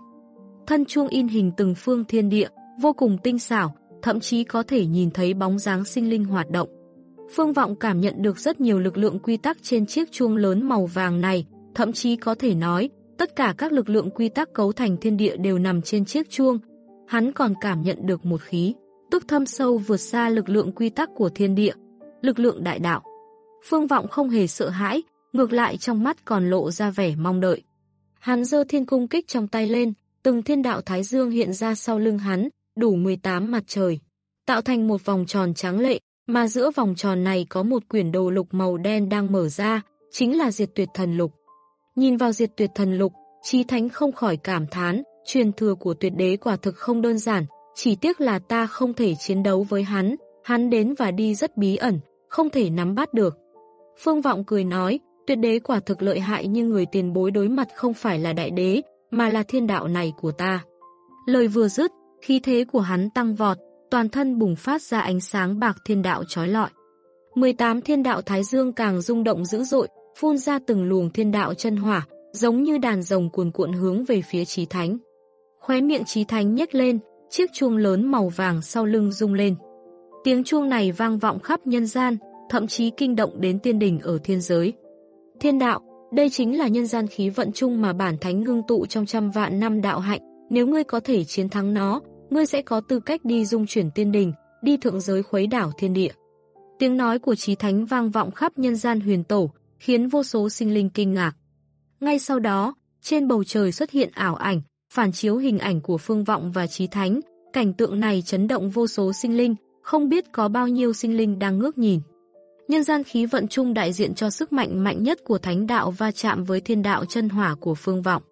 Thân chuông in hình từng phương thiên địa, vô cùng tinh xảo, thậm chí có thể nhìn thấy bóng dáng sinh linh hoạt động. Phương Vọng cảm nhận được rất nhiều lực lượng quy tắc trên chiếc chuông lớn màu vàng này, thậm chí có thể nói, tất cả các lực lượng quy tắc cấu thành thiên địa đều nằm trên chiếc chuông. Hắn còn cảm nhận được một khí, tức thâm sâu vượt xa lực lượng quy tắc của thiên địa, lực lượng đại đạo. Phương Vọng không hề sợ hãi, ngược lại trong mắt còn lộ ra vẻ mong đợi. Hắn giơ thiên cung kích trong tay lên, từng thiên đạo Thái Dương hiện ra sau lưng hắn, đủ 18 mặt trời, tạo thành một vòng tròn trắng lệ, mà giữa vòng tròn này có một quyển đồ lục màu đen đang mở ra, chính là diệt tuyệt thần lục. Nhìn vào diệt tuyệt thần lục, Chí Thánh không khỏi cảm thán, truyền thừa của tuyệt đế quả thực không đơn giản, chỉ tiếc là ta không thể chiến đấu với hắn, hắn đến và đi rất bí ẩn, không thể nắm bắt được. Phương Vọng cười nói, tuyệt đế quả thực lợi hại nhưng người tiền bối đối mặt không phải là đại đế, mà là thiên đạo này của ta. Lời vừa dứt, khí thế của hắn tăng vọt, toàn thân bùng phát ra ánh sáng bạc thiên đạo trói lọi. 18 thiên đạo Thái Dương càng rung động dữ dội, phun ra từng luồng thiên đạo chân hỏa, giống như đàn rồng cuồn cuộn hướng về phía Trí Thánh. Khóe miệng Trí Thánh nhếch lên, chiếc chuông lớn màu vàng sau lưng rung lên. Tiếng chuông này vang vọng khắp nhân gian, thậm chí kinh động đến tiên đỉnh ở thiên giới. Thiên đạo, đây chính là nhân gian khí vận chung mà bản thánh ngưng tụ trong trăm vạn năm đạo hạnh, nếu ngươi có thể chiến thắng nó, ngươi sẽ có tư cách đi dung chuyển tiên đình, đi thượng giới khuấy đảo thiên địa. Tiếng nói của trí thánh vang vọng khắp nhân gian huyền tổ, khiến vô số sinh linh kinh ngạc. Ngay sau đó, trên bầu trời xuất hiện ảo ảnh, phản chiếu hình ảnh của phương vọng và trí thánh, cảnh tượng này chấn động vô số sinh linh, không biết có bao nhiêu sinh linh đang ngước nhìn. Nhân gian khí vận chung đại diện cho sức mạnh mạnh nhất của thánh đạo va chạm với thiên đạo chân hỏa của phương vọng.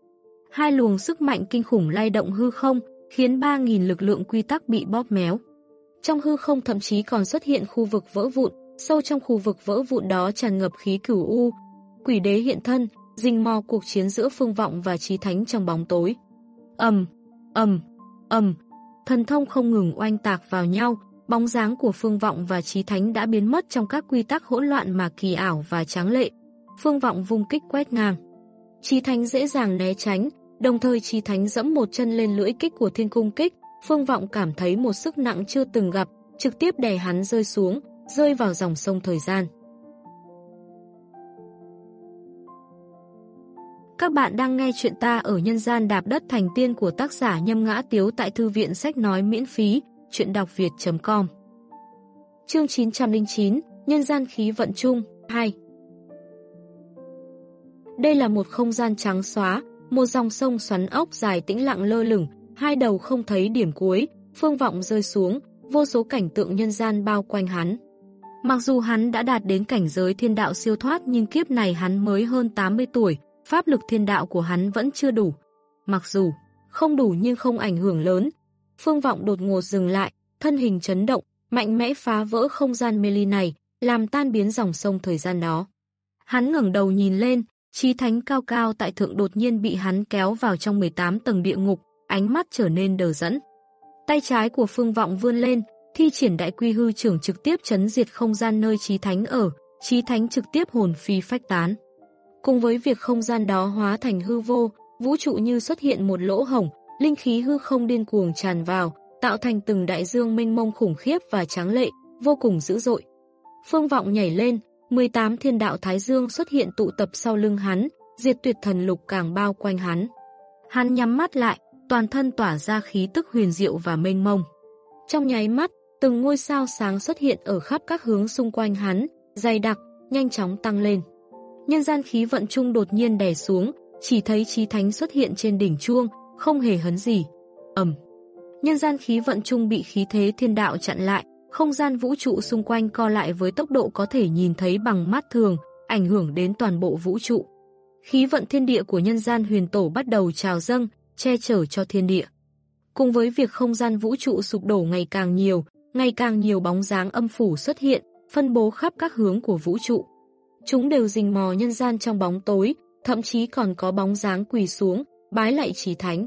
Hai luồng sức mạnh kinh khủng lay động hư không, khiến 3.000 lực lượng quy tắc bị bóp méo. Trong hư không thậm chí còn xuất hiện khu vực vỡ vụn, sâu trong khu vực vỡ vụn đó tràn ngập khí cửu u. Quỷ đế hiện thân, rình mò cuộc chiến giữa phương vọng và trí thánh trong bóng tối. ầm, ầm, ầm, thần thông không ngừng oanh tạc vào nhau, bóng dáng của phương vọng và trí thánh đã biến mất trong các quy tắc hỗn loạn mà kỳ ảo và tráng lệ. Phương vọng vung kích quét ngang. Trí thánh dễ dàng né tránh, Đồng thời Trí Thánh dẫm một chân lên lưỡi kích của thiên cung kích, Phương Vọng cảm thấy một sức nặng chưa từng gặp, trực tiếp đè hắn rơi xuống, rơi vào dòng sông thời gian. Các bạn đang nghe chuyện ta ở nhân gian đạp đất thành tiên của tác giả Nhâm Ngã Tiếu tại Thư viện Sách Nói miễn phí, chuyện đọc việt.com Chương 909, Nhân gian khí vận chung, 2 Đây là một không gian trắng xóa, một dòng sông xoắn ốc dài tĩnh lặng lơ lửng, hai đầu không thấy điểm cuối, phương vọng rơi xuống, vô số cảnh tượng nhân gian bao quanh hắn. Mặc dù hắn đã đạt đến cảnh giới thiên đạo siêu thoát nhưng kiếp này hắn mới hơn 80 tuổi, pháp lực thiên đạo của hắn vẫn chưa đủ. Mặc dù không đủ nhưng không ảnh hưởng lớn, Phương Vọng đột ngột dừng lại, thân hình chấn động, mạnh mẽ phá vỡ không gian mê ly này, làm tan biến dòng sông thời gian đó. Hắn ngẩng đầu nhìn lên, Chí thánh cao cao tại thượng đột nhiên bị hắn kéo vào trong 18 tầng địa ngục, ánh mắt trở nên đờ dẫn. Tay trái của Phương Vọng vươn lên, thi triển đại quy hư trưởng trực tiếp chấn diệt không gian nơi Chí thánh ở, Chí thánh trực tiếp hồn phi phách tán. Cùng với việc không gian đó hóa thành hư vô, vũ trụ như xuất hiện một lỗ hổng, linh khí hư không điên cuồng tràn vào, tạo thành từng đại dương mênh mông khủng khiếp và tráng lệ, vô cùng dữ dội. Phương vọng nhảy lên, 18 thiên đạo Thái Dương xuất hiện tụ tập sau lưng hắn, diệt tuyệt thần lục càng bao quanh hắn. Hắn nhắm mắt lại, toàn thân tỏa ra khí tức huyền diệu và mênh mông. Trong nháy mắt, từng ngôi sao sáng xuất hiện ở khắp các hướng xung quanh hắn, dày đặc, nhanh chóng tăng lên. Nhân gian khí vận trung đột nhiên đè xuống, chỉ thấy trí thánh xuất hiện trên đỉnh chuông, không hề hấn gì. ầm Nhân gian khí vận trung bị khí thế thiên đạo chặn lại, không gian vũ trụ xung quanh co lại với tốc độ có thể nhìn thấy bằng mắt thường, ảnh hưởng đến toàn bộ vũ trụ. Khí vận thiên địa của nhân gian huyền tổ bắt đầu trào dâng, che chở cho thiên địa. Cùng với việc không gian vũ trụ sụp đổ ngày càng nhiều, ngày càng nhiều bóng dáng âm phủ xuất hiện, phân bố khắp các hướng của vũ trụ. Chúng đều rình mò nhân gian trong bóng tối, thậm chí còn có bóng dáng quỳ xuống, bái lại trí thánh.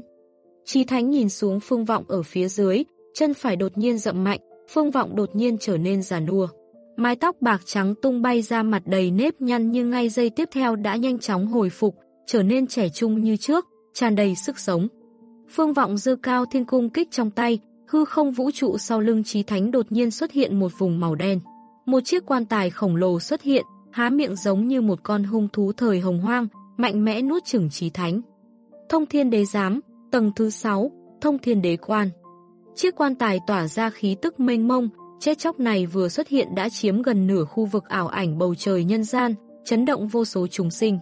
Trí thánh nhìn xuống phương vọng ở phía dưới, chân phải đột nhiên rậm mạnh, phương vọng đột nhiên trở nên già nua. Mái tóc bạc trắng tung bay ra mặt đầy nếp nhăn nhưng ngay giây tiếp theo đã nhanh chóng hồi phục, trở nên trẻ trung như trước, tràn đầy sức sống. Phương vọng dơ cao thiên cung kích trong tay, hư không vũ trụ sau lưng trí thánh đột nhiên xuất hiện một vùng màu đen. Một chiếc quan tài khổng lồ xuất hiện, há miệng giống như một con hung thú thời hồng hoang, mạnh mẽ nuốt chửng trí thánh. Thông thiên đế giám, tầng thứ 6, thông thiên đế quan. Chiếc quan tài tỏa ra khí tức mênh mông, chết chóc này vừa xuất hiện đã chiếm gần nửa khu vực ảo ảnh bầu trời nhân gian, chấn động vô số chúng sinh.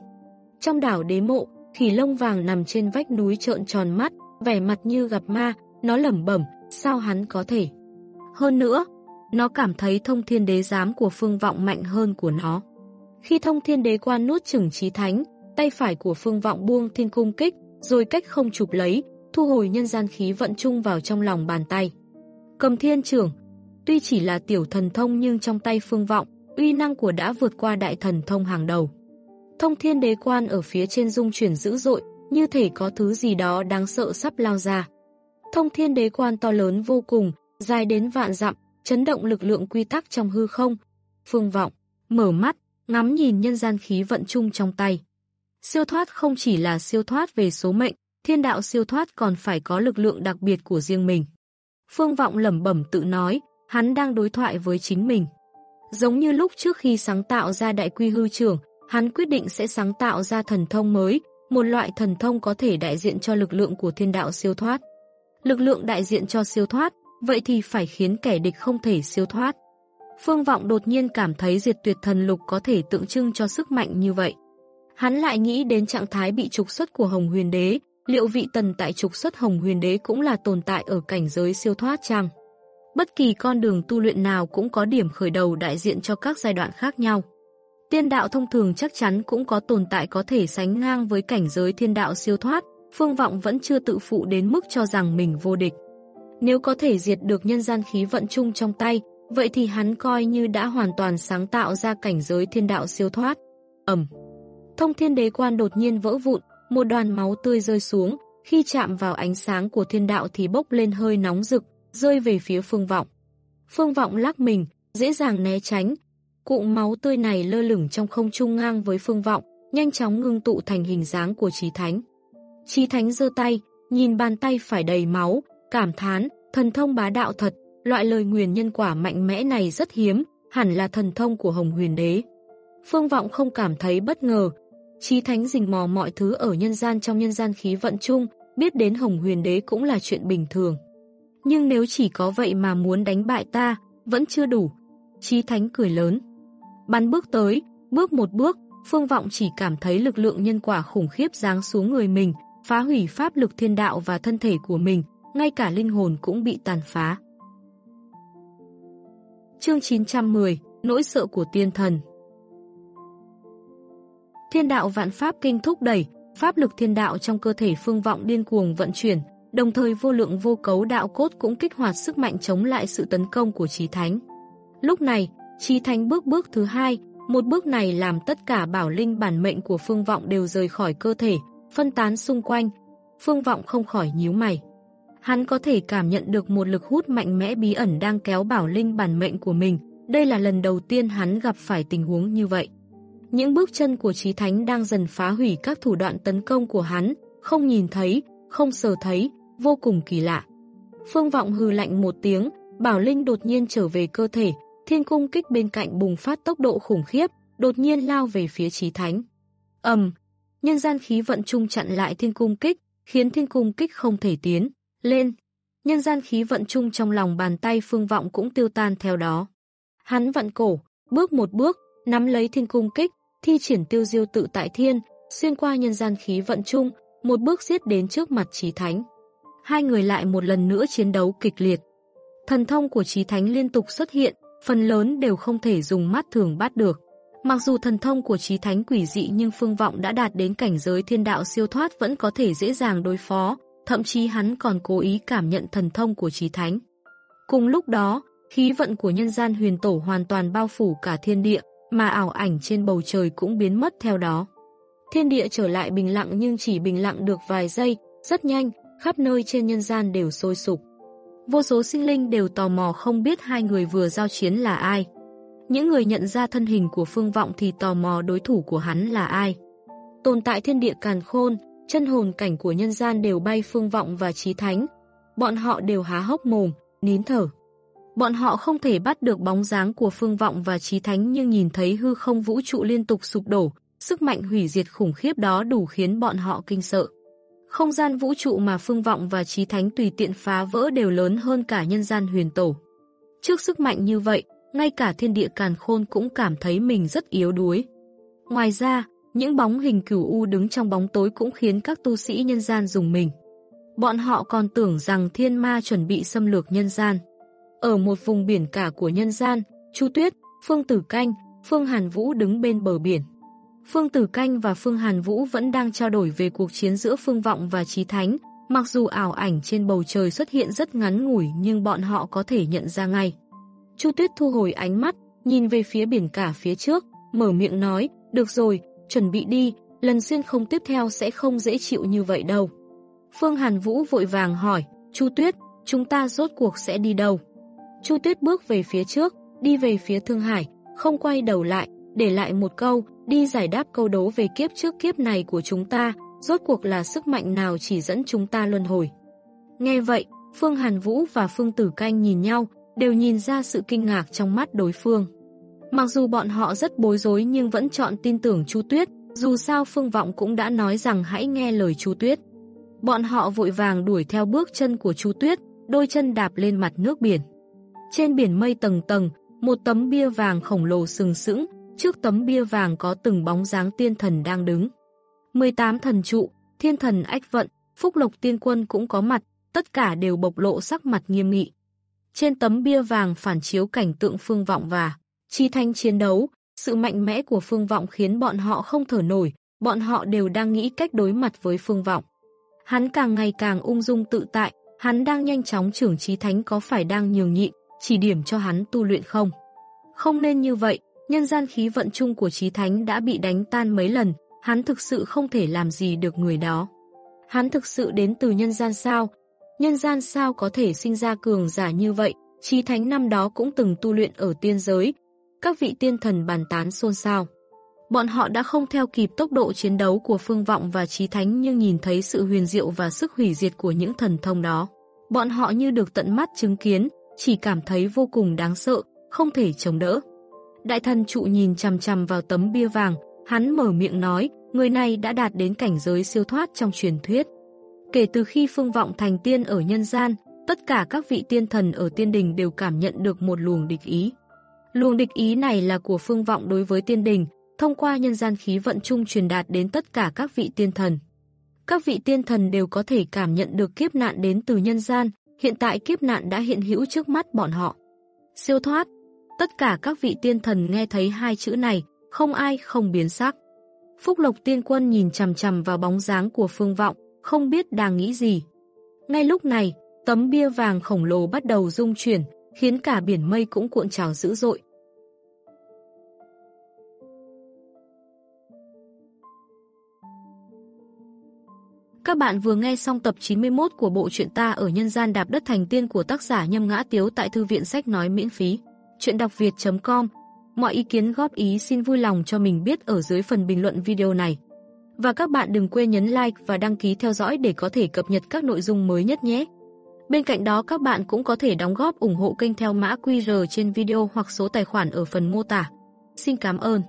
Trong đảo đế mộ, khỉ lông vàng nằm trên vách núi trợn tròn mắt, vẻ mặt như gặp ma, nó lẩm bẩm, sao hắn có thể. Hơn nữa, nó cảm thấy thông thiên đế giám của phương vọng mạnh hơn của nó. Khi thông thiên đế quan nuốt chừng trí thánh, tay phải của phương vọng buông thiên cung kích, rồi cách không chụp lấy, thu hồi nhân gian khí vận chung vào trong lòng bàn tay. Cầm thiên trưởng, tuy chỉ là tiểu thần thông nhưng trong tay phương vọng, uy năng của đã vượt qua đại thần thông hàng đầu. Thông thiên đế quan ở phía trên dung chuyển dữ dội, như thể có thứ gì đó đáng sợ sắp lao ra. Thông thiên đế quan to lớn vô cùng, dài đến vạn dặm, chấn động lực lượng quy tắc trong hư không. Phương vọng, mở mắt, ngắm nhìn nhân gian khí vận chung trong tay. Siêu thoát không chỉ là siêu thoát về số mệnh, thiên đạo siêu thoát còn phải có lực lượng đặc biệt của riêng mình. Phương Vọng lẩm bẩm tự nói, hắn đang đối thoại với chính mình. Giống như lúc trước khi sáng tạo ra đại quy hư trưởng, hắn quyết định sẽ sáng tạo ra thần thông mới, một loại thần thông có thể đại diện cho lực lượng của thiên đạo siêu thoát. Lực lượng đại diện cho siêu thoát, vậy thì phải khiến kẻ địch không thể siêu thoát. Phương Vọng đột nhiên cảm thấy diệt tuyệt thần lục có thể tượng trưng cho sức mạnh như vậy. Hắn lại nghĩ đến trạng thái bị trục xuất của Hồng Huyền Đế, liệu vị tần tại trục xuất Hồng Huyền Đế cũng là tồn tại ở cảnh giới siêu thoát chăng? Bất kỳ con đường tu luyện nào cũng có điểm khởi đầu đại diện cho các giai đoạn khác nhau. Tiên đạo thông thường chắc chắn cũng có tồn tại có thể sánh ngang với cảnh giới thiên đạo siêu thoát, Phương Vọng vẫn chưa tự phụ đến mức cho rằng mình vô địch. Nếu có thể diệt được nhân gian khí vận chung trong tay, vậy thì hắn coi như đã hoàn toàn sáng tạo ra cảnh giới thiên đạo siêu thoát. Ẩm. Thông thiên đế quan đột nhiên vỡ vụn, một đoàn máu tươi rơi xuống, khi chạm vào ánh sáng của thiên đạo thì bốc lên hơi nóng rực, rơi về phía phương vọng. Phương vọng lắc mình, dễ dàng né tránh. Cụm máu tươi này lơ lửng trong không trung ngang với phương vọng, nhanh chóng ngưng tụ thành hình dáng của trí thánh. Trí thánh giơ tay, nhìn bàn tay phải đầy máu, cảm thán, thần thông bá đạo thật, loại lời nguyền nhân quả mạnh mẽ này rất hiếm, hẳn là thần thông của Hồng Huyền Đế. Phương Vọng không cảm thấy bất ngờ, Chí Thánh rình mò mọi thứ ở nhân gian trong nhân gian khí vận chung, biết đến Hồng Huyền Đế cũng là chuyện bình thường. Nhưng nếu chỉ có vậy mà muốn đánh bại ta, vẫn chưa đủ. Chí Thánh cười lớn. Bắn bước tới, bước một bước, Phương Vọng chỉ cảm thấy lực lượng nhân quả khủng khiếp giáng xuống người mình, phá hủy pháp lực thiên đạo và thân thể của mình, ngay cả linh hồn cũng bị tàn phá. Chương 910 Nỗi sợ của tiên thần Thiên đạo vạn pháp kinh thúc đẩy, pháp lực thiên đạo trong cơ thể phương vọng điên cuồng vận chuyển, đồng thời vô lượng vô cấu đạo cốt cũng kích hoạt sức mạnh chống lại sự tấn công của Trí Thánh. Lúc này, Trí Thánh bước bước thứ hai, một bước này làm tất cả bảo linh bản mệnh của Phương Vọng đều rời khỏi cơ thể, phân tán xung quanh. Phương Vọng không khỏi nhíu mày. Hắn có thể cảm nhận được một lực hút mạnh mẽ bí ẩn đang kéo bảo linh bản mệnh của mình. Đây là lần đầu tiên hắn gặp phải tình huống như vậy. Những bước chân của Trí Thánh đang dần phá hủy các thủ đoạn tấn công của hắn, không nhìn thấy, không sờ thấy, vô cùng kỳ lạ. Phương Vọng hừ lạnh một tiếng, Bảo Linh đột nhiên trở về cơ thể, thiên cung kích bên cạnh bùng phát tốc độ khủng khiếp, đột nhiên lao về phía Trí Thánh. ầm, nhân gian khí vận trung chặn lại thiên cung kích, khiến thiên cung kích không thể tiến lên. Nhân gian khí vận trung trong lòng bàn tay Phương Vọng cũng tiêu tan theo đó. Hắn vận cổ, bước một bước, nắm lấy thiên cung kích, thi triển tiêu diêu tự tại thiên, xuyên qua nhân gian khí vận chung một bước giết đến trước mặt Trí Thánh. Hai người lại một lần nữa chiến đấu kịch liệt. Thần thông của Trí Thánh liên tục xuất hiện, phần lớn đều không thể dùng mắt thường bắt được. Mặc dù thần thông của Trí Thánh quỷ dị nhưng Phương Vọng đã đạt đến cảnh giới thiên đạo siêu thoát vẫn có thể dễ dàng đối phó, thậm chí hắn còn cố ý cảm nhận thần thông của Trí Thánh. Cùng lúc đó, khí vận của nhân gian huyền tổ hoàn toàn bao phủ cả thiên địa, mà ảo ảnh trên bầu trời cũng biến mất theo đó. Thiên địa trở lại bình lặng nhưng chỉ bình lặng được vài giây, rất nhanh, khắp nơi trên nhân gian đều sôi sục. Vô số sinh linh đều tò mò không biết hai người vừa giao chiến là ai. Những người nhận ra thân hình của Phương Vọng thì tò mò đối thủ của hắn là ai. Tồn tại thiên địa càn khôn, chân hồn cảnh của nhân gian đều bay Phương Vọng và Trí Thánh. Bọn họ đều há hốc mồm, nín thở. Bọn họ không thể bắt được bóng dáng của Phương Vọng và Trí Thánh nhưng nhìn thấy hư không vũ trụ liên tục sụp đổ, sức mạnh hủy diệt khủng khiếp đó đủ khiến bọn họ kinh sợ. Không gian vũ trụ mà Phương Vọng và Trí Thánh tùy tiện phá vỡ đều lớn hơn cả nhân gian huyền tổ. Trước sức mạnh như vậy, ngay cả thiên địa càn khôn cũng cảm thấy mình rất yếu đuối. Ngoài ra, những bóng hình cửu u đứng trong bóng tối cũng khiến các tu sĩ nhân gian dùng mình. Bọn họ còn tưởng rằng thiên ma chuẩn bị xâm lược nhân gian. Ở một vùng biển cả của nhân gian, Chu Tuyết, Phương Tử Canh, Phương Hàn Vũ đứng bên bờ biển. Phương Tử Canh và Phương Hàn Vũ vẫn đang trao đổi về cuộc chiến giữa Phương Vọng và Trí Thánh. Mặc dù ảo ảnh trên bầu trời xuất hiện rất ngắn ngủi nhưng bọn họ có thể nhận ra ngay. Chu Tuyết thu hồi ánh mắt, nhìn về phía biển cả phía trước, mở miệng nói, được rồi, chuẩn bị đi, lần xuyên không tiếp theo sẽ không dễ chịu như vậy đâu. Phương Hàn Vũ vội vàng hỏi, Chu Tuyết, chúng ta rốt cuộc sẽ đi đâu? Chu Tuyết bước về phía trước, đi về phía Thương Hải, không quay đầu lại, để lại một câu, đi giải đáp câu đố về kiếp trước kiếp này của chúng ta, rốt cuộc là sức mạnh nào chỉ dẫn chúng ta luân hồi. Nghe vậy, Phương Hàn Vũ và Phương Tử Canh nhìn nhau, đều nhìn ra sự kinh ngạc trong mắt đối phương. Mặc dù bọn họ rất bối rối nhưng vẫn chọn tin tưởng Chu Tuyết, dù sao Phương Vọng cũng đã nói rằng hãy nghe lời Chu Tuyết. Bọn họ vội vàng đuổi theo bước chân của Chu Tuyết, đôi chân đạp lên mặt nước biển. Trên biển mây tầng tầng, một tấm bia vàng khổng lồ sừng sững, trước tấm bia vàng có từng bóng dáng tiên thần đang đứng. 18 thần trụ, thiên thần ách vận, phúc lộc tiên quân cũng có mặt, tất cả đều bộc lộ sắc mặt nghiêm nghị. Trên tấm bia vàng phản chiếu cảnh tượng phương vọng và chi thanh chiến đấu, sự mạnh mẽ của phương vọng khiến bọn họ không thở nổi, bọn họ đều đang nghĩ cách đối mặt với phương vọng. Hắn càng ngày càng ung dung tự tại, hắn đang nhanh chóng trưởng trí thánh có phải đang nhường nhịn, chỉ điểm cho hắn tu luyện không? Không nên như vậy, nhân gian khí vận chung của trí thánh đã bị đánh tan mấy lần, hắn thực sự không thể làm gì được người đó. Hắn thực sự đến từ nhân gian sao? Nhân gian sao có thể sinh ra cường giả như vậy? Trí thánh năm đó cũng từng tu luyện ở tiên giới. Các vị tiên thần bàn tán xôn xao. Bọn họ đã không theo kịp tốc độ chiến đấu của phương vọng và trí thánh nhưng nhìn thấy sự huyền diệu và sức hủy diệt của những thần thông đó. Bọn họ như được tận mắt chứng kiến, chỉ cảm thấy vô cùng đáng sợ, không thể chống đỡ. Đại thần trụ nhìn chằm chằm vào tấm bia vàng, hắn mở miệng nói, người này đã đạt đến cảnh giới siêu thoát trong truyền thuyết. Kể từ khi phương vọng thành tiên ở nhân gian, tất cả các vị tiên thần ở tiên đình đều cảm nhận được một luồng địch ý. Luồng địch ý này là của phương vọng đối với tiên đình, thông qua nhân gian khí vận chung truyền đạt đến tất cả các vị tiên thần. Các vị tiên thần đều có thể cảm nhận được kiếp nạn đến từ nhân gian, hiện tại kiếp nạn đã hiện hữu trước mắt bọn họ. Siêu thoát Tất cả các vị tiên thần nghe thấy hai chữ này, không ai không biến sắc. Phúc Lộc tiên quân nhìn chằm chằm vào bóng dáng của phương vọng, không biết đang nghĩ gì. Ngay lúc này, tấm bia vàng khổng lồ bắt đầu rung chuyển, khiến cả biển mây cũng cuộn trào dữ dội. Các bạn vừa nghe xong tập 91 của bộ truyện Ta ở nhân gian đạp đất thành tiên của tác giả Nhâm Ngã Tiếu tại thư viện sách nói miễn phí. Truyện đọc việt.com Mọi ý kiến, góp ý xin vui lòng cho mình biết ở dưới phần bình luận video này. Và các bạn đừng quên nhấn like và đăng ký theo dõi để có thể cập nhật các nội dung mới nhất nhé. Bên cạnh đó, các bạn cũng có thể đóng góp ủng hộ kênh theo mã QR trên video hoặc số tài khoản ở phần mô tả. Xin cảm ơn.